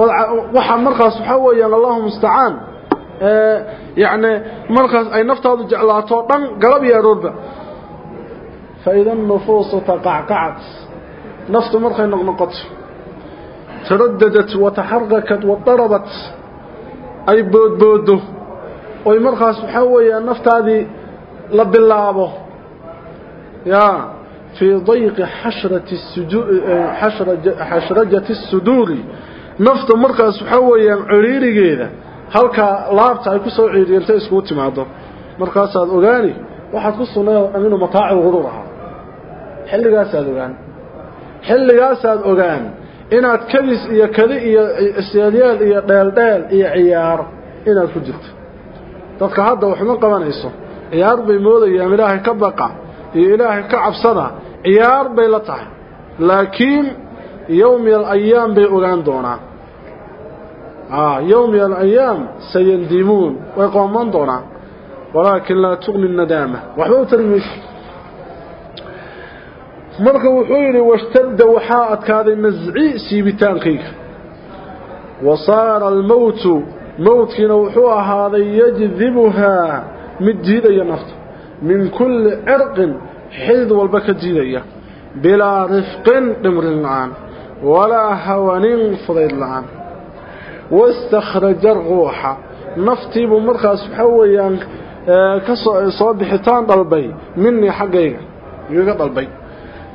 ood waxa markaas waxa weeyaan Allahu musta'an ee yaani markaas ay naftaadu jeclaato dhan galab yaaroodba فإذا النفوس تقعقعت نفط مرخي نقنقت ترددت وتحركت واضطربت أي بود بوده وي مرخص وحويا نفط هذه لباللابه يا في ضيق حشرة حشرة حشرجة الصدور نفط مركز وحويا عريريgeeda halka laabta ay ku soo ciidiyeen isku timaado markaas aad ogaani waxaad ku sunnaa aminu mataaci guduraha xilligaas aad ogaan xilligaas aad ogaan inaad kadis iyo kadi iyo isyadyaal iyo dheel dheel iyo ciyaar inaad ku jirto dadka hadda wax ma qabanayso ciyaar bay moodayaan ilaahay ka baqa إلهي كعب صدا عيار بيلطه لكن يوم الأيام بيقران دونا آه يوم الأيام سيندمون ويقومون دونا ولكن لا تغني الندامة وحبو ترميش مركو حيري واشتد وحاءت كاذي مزعي سيبتان خيك وصار الموت موت كنوحوها هذا يجذبها مجيدة يا نفطه من كل عرق حيد والبكة جيدية بلا رفق دمر العام ولا هوان فضيل العام واستخرج الروح نفتي بمرقى سبحوه آه، كصواب حيطان طلبي مني حقيقة يوجد طلبي.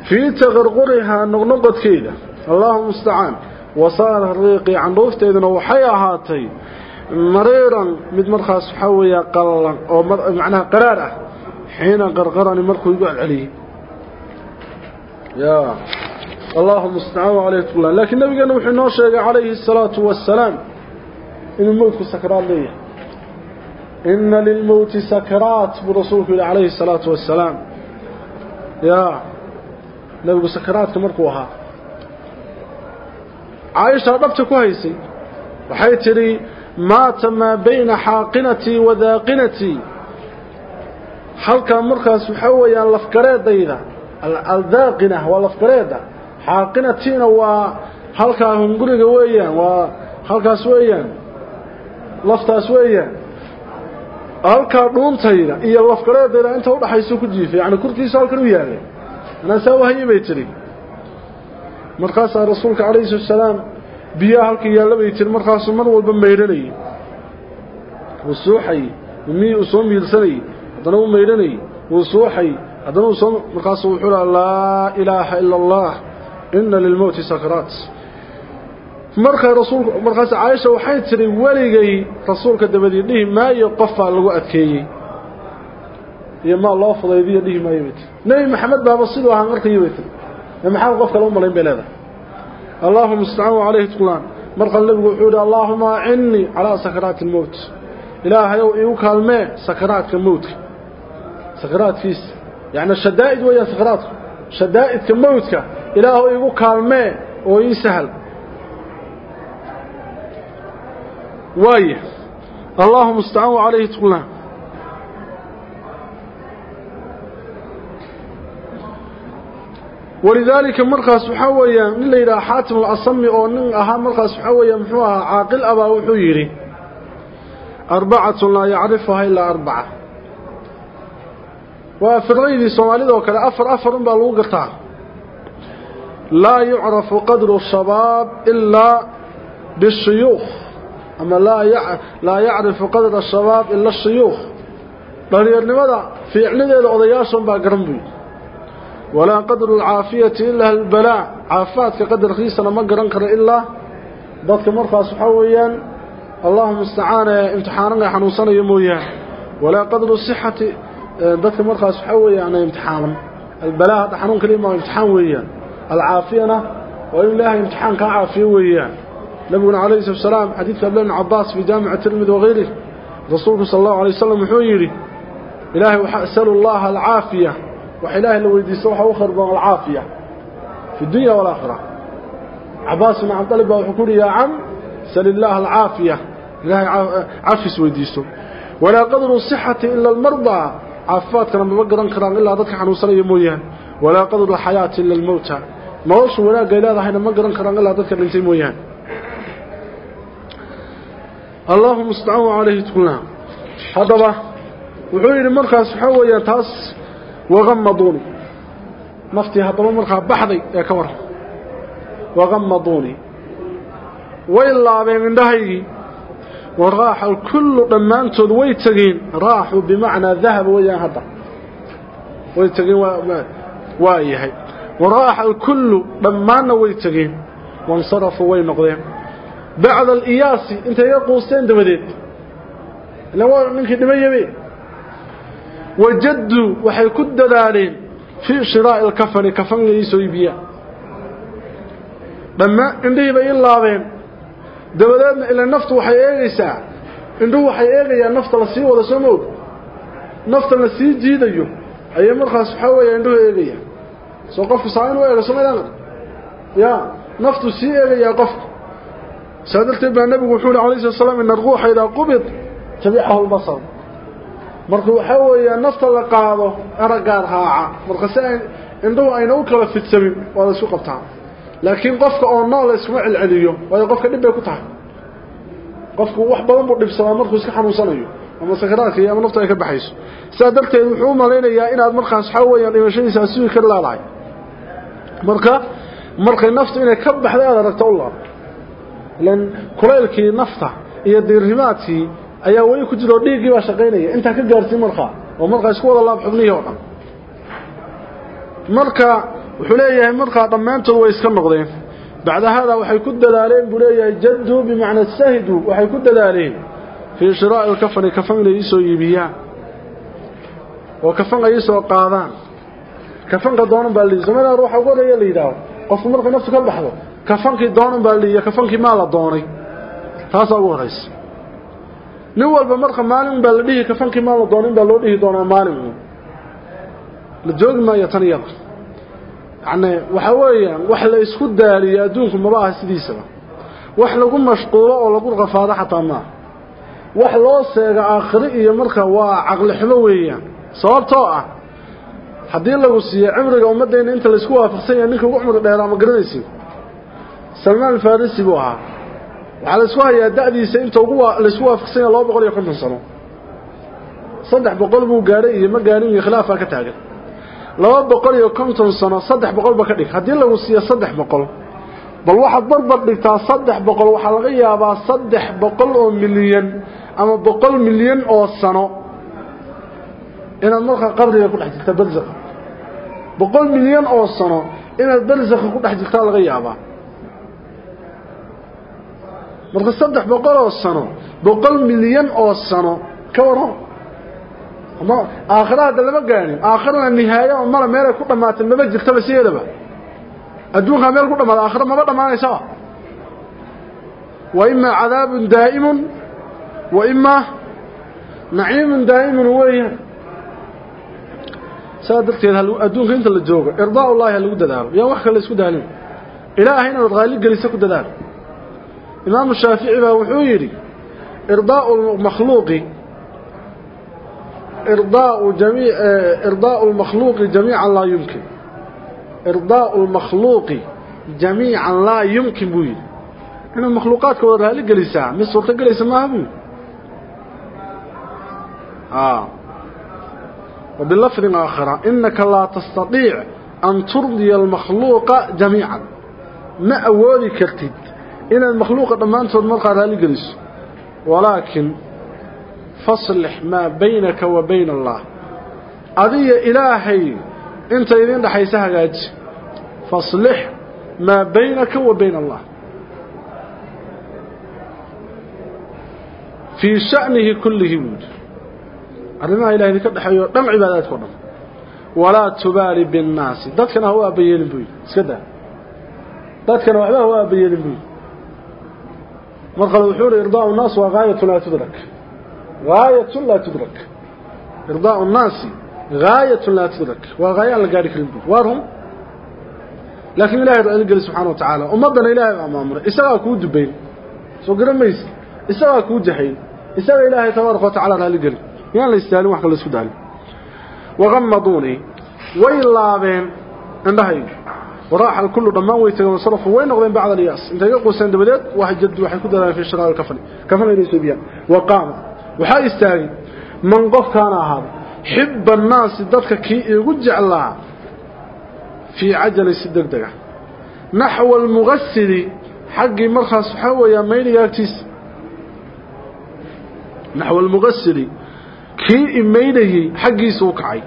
في تغرغرها نغنقة كيدة الله المستعان. وصار الريقي عن روفته إذن هو حيا هاتي. مريرا مد مرخى سبحوه قررا أو معناها قرارة. حين قرقرني مركو يقول عليه. يا الله المستعان عليه الله. لكن النبي قال وحي نوشيق عليه الصلاة والسلام. إن الموت سكرات ليه إن للموت سكرات برسولك عليه الصلاة والسلام. يا نبي سكرات كمركوها عايشة ربتك وهيسي وحيتري مات ما بين حاقنتي وذاقنتي. Xaaqinatina waa halka hunguriga weeyaan waa halkaas weeyaan laftaas weeyaan halka dhuuntayda iyo lafgareedayda inta u dhaxayso ku jiifay yani kurtiisa halkan u yaalay ana saa wahayi bay tiri markaas rasuulka kaleey salaam biyaha halka yaala bay tiri markaas mar walba meeranay wasuuxay mii usoo miilsanay هذا هو وصوحي هذا هو مقاس وحول لا إله إلا الله إن للموت سكرات مرخي رسول مرخي عائشة وحيت رسول رسولك الدبديه ما يقف على الوقت كي ما الله فضي ذي ليه ما يبت نبي محمد بها بصير وها نغرقي يبت يما حال قفك الأم الله يبين هذا اللهم مستعان عليه تقولان مرخي النبي وحول اللهم عني على سكرات الموت إلهي وإيوك هالماء سكرات الموت سقراط فيس. يعني الشدائد ويا سقراط شدائد تموتك إله يبقى الماء ويسهل واي. اللهم استعانوا عليه تقول ولذلك مرقس حويا من ليلة حاتم الاصم أو ان أها مرقس حويا مخوها عاقل أبا و خيري أربعة لا يعرفها إلا أربعة. وفرغيذ صماليذ وكلا أفر أفر بالوقع لا يعرف قدر الشباب إلا بالشيوخ أما لا لا يعرف قدر الشباب إلا الشيوخ بني لماذا في علده الأضياس بقرنبي ولا قدر العافية إلا البلاء عافات في قدر خيسة لما قرنكر إلا ضدك مرفع صحويا اللهم استعانا امتحانا حنوصنا يمويا ولا قدر الصحة دك مرخص حوي عن امتحان البلاء امتحان كريم امتحان ويا العافينا وإله امتحان كعافي ويا نبينا عليه الصلاة والسلام حديث ابن عباس في جامع الترمذي وغيره رسول صلى الله عليه وسلم حويري إلهي وحسل الله العافية وإلهي لو يدي سوحة أخرى العافية في الدنيا والآخرة عباس مع طلبه وحكور يا عم سل الله العافية إلهي عافي سويديسه ولا قدر الصحة إلا المرضى عفات كنا مبقرن كران إلا ضدك عن وصل يمويان. ولا قدر الحياة إلا الموتى. ما وش ولا قيل هذا حين كران كنا إلا ضدك عن يمويان. الله مستعو عليه تقولنا. هذا به وعين المركز حوى يتاس وغمضوني. نفتي هذا المركز بحضي يا كور وغمضوني. وإلا بين دهي وراح الكل دمانتود وي تغين. راحوا بمعنى ذهب ويا هدا وي تغين وراح الكل دمانه وي تغين. وانصرف وي نقدين بعد الإياس انت يا قوسين دمدت لو منك دميبي وجدوا وحي كدالين في شراء الكفن كفن ليسو يبيع لما عندي بين. لابين dabadeedna ila naftu waxay eegaysaa indhuhu waxay eegayaan nafta la sii wada soo moog nafta la sii jiidayo ayay markaas waxaa weeya indhuhu eegayaan soo qofku saa inuu eego somaydaan ya naftu sii eegayaa qofku saa darteed baa nebigu wuxuu yihi alayhi slat slam ina arruuxa idaa qubid tabicahu lbasar marka waxaa weeyaa nafta la qaado araggaad raaca marka si indhuhu ayna u kala fidsamin waa la isku qabtaa laakiin qofka oo nool iskuma celceliyo waayo qofka dhib bay ku tahay qofku wax badan buu dhibsadaa markuu iska xanuunsanayo ama sakaraadka iyo ama nafta ay ka baxayso sidaa darteed wuxuu u malaynayaa inaad markaas waxaa weeyaan dhimashadiisa aad sugi kar leedahay marka markay naftu inay ka baxday aad aragto u laab ilan kulaylkii nafta iyo diirimaadkii ayaa weli ku jira oo dhiiggii baa shaqaynaya intaa ka gaarsiin markaa oo markaa isku wada laab xubnihii oo dhan marka wuxuu leeyahay markaa dhammaantood way iska noqdeen bacda haadaa waxay ku dadaaleen buu leeyahay jaduu bimacnaa sahiduu waxay ku dadaaleen fii shiraa'i alkafani kafan inay ii soo iibiyaan oo kafan ay ii soo qaadaan kafanka doonan baa liiyi somalia ruuxa ugu horeeya la yidhaaho qofku markay naftu ka baxdo kafankii doonan baa liiya kafankii maa la doonay taasaa ugu horaysa nin walba marka maalin baa la dhihi kafankii maa la doonay baa loo dhihi doonaa maalin la joogi maayo tan iyada mashquulo oo lagu qafaado xataa maaha wax loo seega aakhiro iyo marka waa caqli xumo weeyaan sababtoo ah haddii lagu siiyo cimriga ummaddeenna inta laysku waafaqsan yahay ninka ugu cumri dheeraa ma garanaysid salmaan alfarisi buu ahaa waxaa laysku hayaa da'diisa inta ugu laysku waafaqsan yahay laba boqol iyo konton sano saddex boqol buu gaadhay iyo ma gaadhin iyo khilaafaa ka taagan لو بقول يكمن سنة صدح بقول بكرك هدي لو سيا صدح بقول. بل واحد ضرب بيتا صدح بقول. وحلقية با صدح بقول أو مليون. أما بقول مليون أو سنة. إن النخ قبل يقول حتى بلزق بقول مليون أو سنة. إن بلزق يقول حتى قال غيابة مرق صدح بقول أو سنة. بقول مليون أو سنة. كورو. Ama aakhira hadda lama gaanin aakhirana nihaayo mala meelay ku dhammaatay maba jirtaba sideedaba adduunkaa meel ku dhamaada aakhira maba dhammaanaysaba wa imaa cadaabun daa'imun wa imaa naciimun daa'imun weeyaan saa darteed adduunka inta la joogo irdaa ullahi ha lagu dadaalo yaan wax kale isku daalin ilaahay inaad raali geliso ku dadaal imaamu shaafici baa wuxuu yidhi irdaau makhluuqi إرضاء جميع آه، إرضاء المخلوق جميعا لا يمكن. إرضاء المخلوق جميعا لا يمكن بوي. إن المخلوقات كورها لجلسة مصر تجلس ما هبوي آه. وباللفظ آخر إنك لا تستطيع أن ترضي المخلوق جميعا. ما أولي كرتيد. إن المخلوق دمان صدمر قرها لجلس ولكن فصلح ما بينك وبين الله. أضي إلهي أنت إذن لحيسها غاج فاصلح ما بينك وبين الله. في شأنه كله بود أرمى إلهي ذكرت حيوة دم عبادات خرم ولا تبالي بالناس. ذات كان هو أبي يلبي سكده ذات كان هو أبي يلبي مرقل الحور إرضاء الناس وغاية لا تدرك. غاية لا تدرك. إرضاء الناس غاية لا تدرك. وغاية لقارك المبوك وارهم. لكن إلهي رأيه سبحانه وتعالى ومضنا إلهي أمره إساق أكود بيل سوكرا ميسك إساق أكود حيل إساق إلهي تبارك وتعالى رأيه يعني إستهل وحكا لسودال وغمضوني. ويلابين اندهي وراح الكل رمى ويتقوم صرفه. وينغضين بعض الياس؟ إنت يقول سيند بديت واحد جد واحد كدر في الشراء الكفني. كفني ليسوا بيان وقامت waxaa istaagay man qofkaana ahaada xibba annaasi dadka kii iigu jeclaa fii cajalin si deg dega naxwa almugasili xaggii markaas waxaa weeyaa mayliga agtiisa naxwa almugasili kii imaynayey xaggiisa u kacay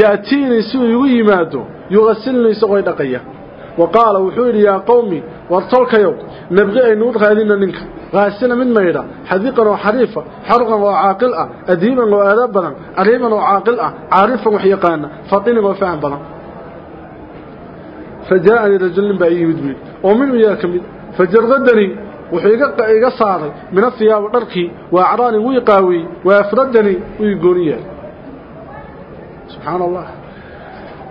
yaatiinii si uu igu yimaado yugasilnii isagoo dhaqaya wa qaala wuxuu yidhi yaa qowmi war tolkayow nabqi aynu raadina ninka qaasina mid maydha xadiiqan oo xariifa xarqan oo caaqil ah adiiban oo aadaab badan ariiban oo caaqil ah caarifan wax yaqaana fatinan oo faham badan fa jaa'anii rajul nin baa ii yimid buuyidhi oo minhu yaa ka mid fajarqadanii wuxuu iga saaray min ahiyaaba dharkii waa acraani wuu iqaawiyey waa afradanii wuu igooni yahay subxaana allah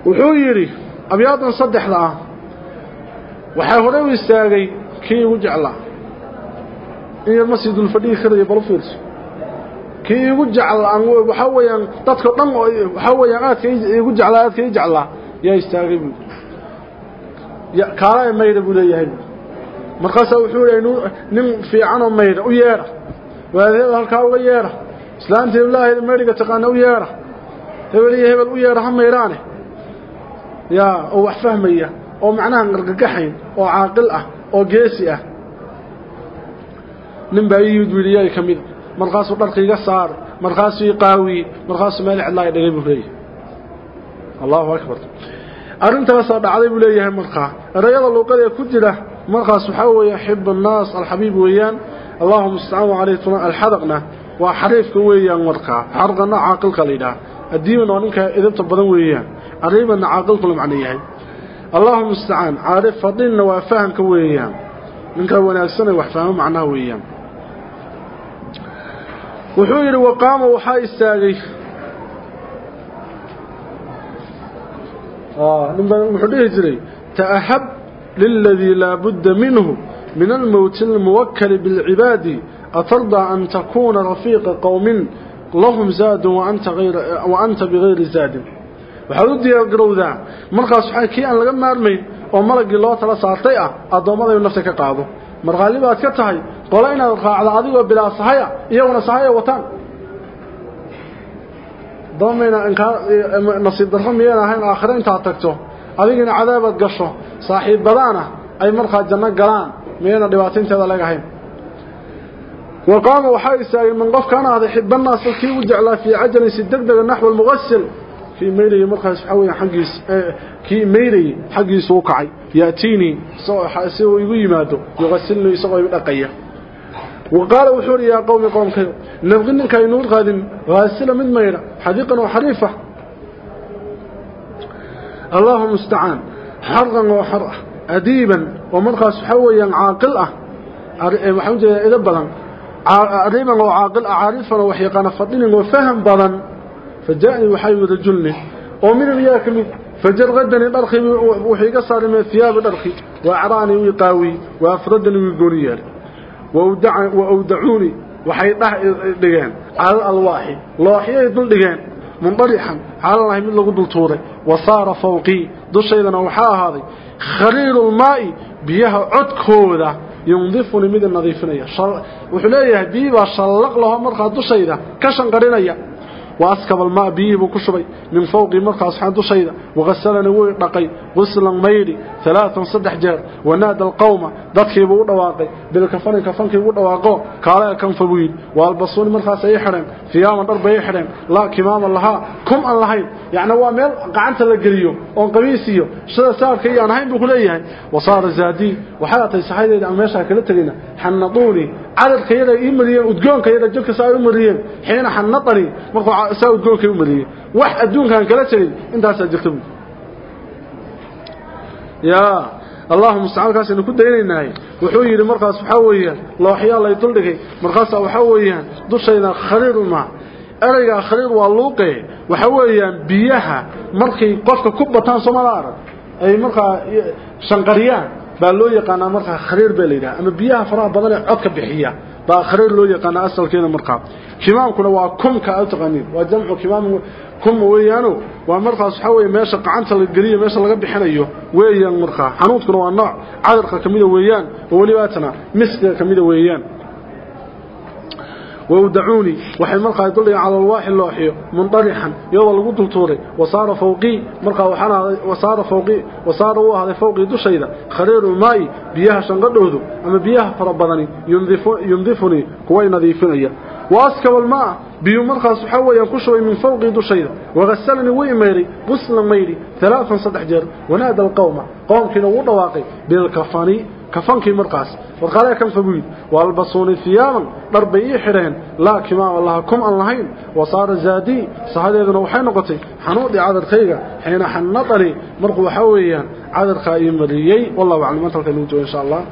wuxuu yidhi abyaadan saddexda ah waxaa horey u istaagay kii igu jeclaa in yar masii dulfadhigi karaya bal u fiirso. Kii igu jeclaa waxaa weeyaan dadka dhan oo waxaa weeyaan aadka igu jeclaa aadka ii jeclaa yaa istaagay buu. Kaala maydha buu leeyahay markaasaa wuxuu yidhi nin fiicanoo maydha u yeedha waadheeda halkaa uga yeedha islaanta heblaahayda maydhiga taqaana u yeedha hebel iyo hebel u yeedha ha maydhaane yaa oo wax fahmaya oo macnaha qargagaxayn oo caaqil ah oo geesi ah nin baa ii yimid wiiliyaay ka mida markaasuu dharka iga saaray markaasuu i qaawiyey markaasuu meel cidlaa i dhigay buu leeyahay allahu akbar arrintaasaa dhacday buu leeyahay markaa erayada luuqada ee ku jira markaas waxaa weeye xib annaas alxabiib weeyaan allahuma mustacaan caleyh tuna alxadaqna waa xariifka weeyaan markaa xarqana caaqilka la yidhaha addiiban waa ninka idabta badan weeyaan ariibanna caaqilku la macno yahay اللهم استعان عارف فضلنا وفهمك وياهم من هو السنة وحفاهم معنا وياهم وحير وقام وحاي الساغي نبدأ نحن يجري تأحب للذي لا بد منه من الموت الموكل بالعباد أترضى أن تكون رفيق قوم لهم زاد وأنت, غير وأنت بغير زاد waxaad u diyaargarowdaa markaas waxaa kii aan laga maarmayn oo malagii loo tala saartay ah addoommada inu nafta ka qaado markaalli baad ka tahay qole inaad raacdo adigoo bilaa sahaya iyaguna sahaya wataan nasiib darro miyaan ahayn aakhire intaad tagto adigina cadaabaad gasho saaxiibbadaana ay markaa janno galaan miyayna dhibaataynteeda legahayn wa qaama waxaa istaagay man qofkaan ahday xibanaas kii u jeclaa fii cajalin si deg dega naxwa almugasil في ميري مركز حوي حقيس كي ميري حقيس وقعي يأتيني سو حاسو يجي يغسلني يغسل له يسقى بالأقية وقال وحوري يا قوم قوم كي نبغين كي نور قادم غاسل من ميرا حديقا وحريفة الله مستعان حرقا وحرقا أديبا ومركز حوي عاقلة محمد إذا بلن عريبا وعاقل أعارفا وحيقا نفضل وفهم بلن فجاءني محايد الجل ومن الياكمي فجر غدني برخي وحيق صار من ثياب برخي وعراني ويقاوي وأفردني ويقوليان وأودعوني. وحيطه دقان على الواحي لوحي يدل دقان منبرحا. على الله من لغض التوري وصار فوقي. دوش أيضا هذه خرير الماء بيها عدكو ذا ينظفني من النظيفنية. وحليه بيبا شلق له مرخى دوش كشن قرينية. وأسكب الماء بيه بكشبي من فوق مرقى أصحاب دشيدة وغسلني ويدقي غسلا ميري ثلاثا صدح جار ونادى القوم ذاتكي بو دواقي. بالكفن كفنكي بو دواقو. قال كان فويل والبصوني مرقى سيحرم فياما ضرب يحرم. لا كمام الله. كم الله يعني هو ميل قعنت la geliyo oo qabiisiyo sida saarka iyo aan hayn buu leeyahay wasaar zaadi waxa tay cadadka yada ii mariyeen udgoonka yada jidka saa u mariyeen xeena xanadani markuu saa udgoonka u mariyeen wax adduunkan kala tagin intaas jirta yaa اللهم استعان كاس inuu ku daynaynaa wuxuu yiri markaas waxa weeyaan looxya la dul dhigay markaas waxa weeyaan dushayna khariir uma erayga khariir waa luuqe waxa weeyaan biyaha markay qofka ku bataan Soomaaliya ay markaa shanqariyaan badan ee codka bixiya baa khariir loo yaqaan asalkeena markaa kimaamkuna waa kumka aad taqaaniin waa jamcu kimaam kum weeyaano waa markaas waxa weeye meesha qacanta la galiyo meesha laga bixinayo weeyaan markaa xanuudkuna waa nooc cadarka kamida weeyaan oo waliba tana miskiga kamida weeyaan وودعوني وحي مرقى يدل على الواح اللوحي منطرحا. يوضا لقود التوري وصار فوقي مرقى وحنا وصار فوقي وصار هو هذا فوقي دشيدا خرير الماء بيها شنقدوذو أما بيها فربضني. ينظف ينظفني. كوي نظيفني. وأسكب الماء. بيو مرقى سحوى ينكشوي من فوقي دشيدا وغسلني ويميري غسلا ميري. ثلاثا صدح جر. ونادى القوم. قوم كنا وضواقي بالكفاني كفنكي مرقاس. وقال يا كمثبويد والبصوني ثياما ضربي إحرين إيه لا كما الله كم اللهين وصار زادي. صهد إذن وحين قطي حنودي عدد خيقة. حين حنطري مرقو حويا عدد خائم مريي. والله أعلم. أنت لك إن شاء الله.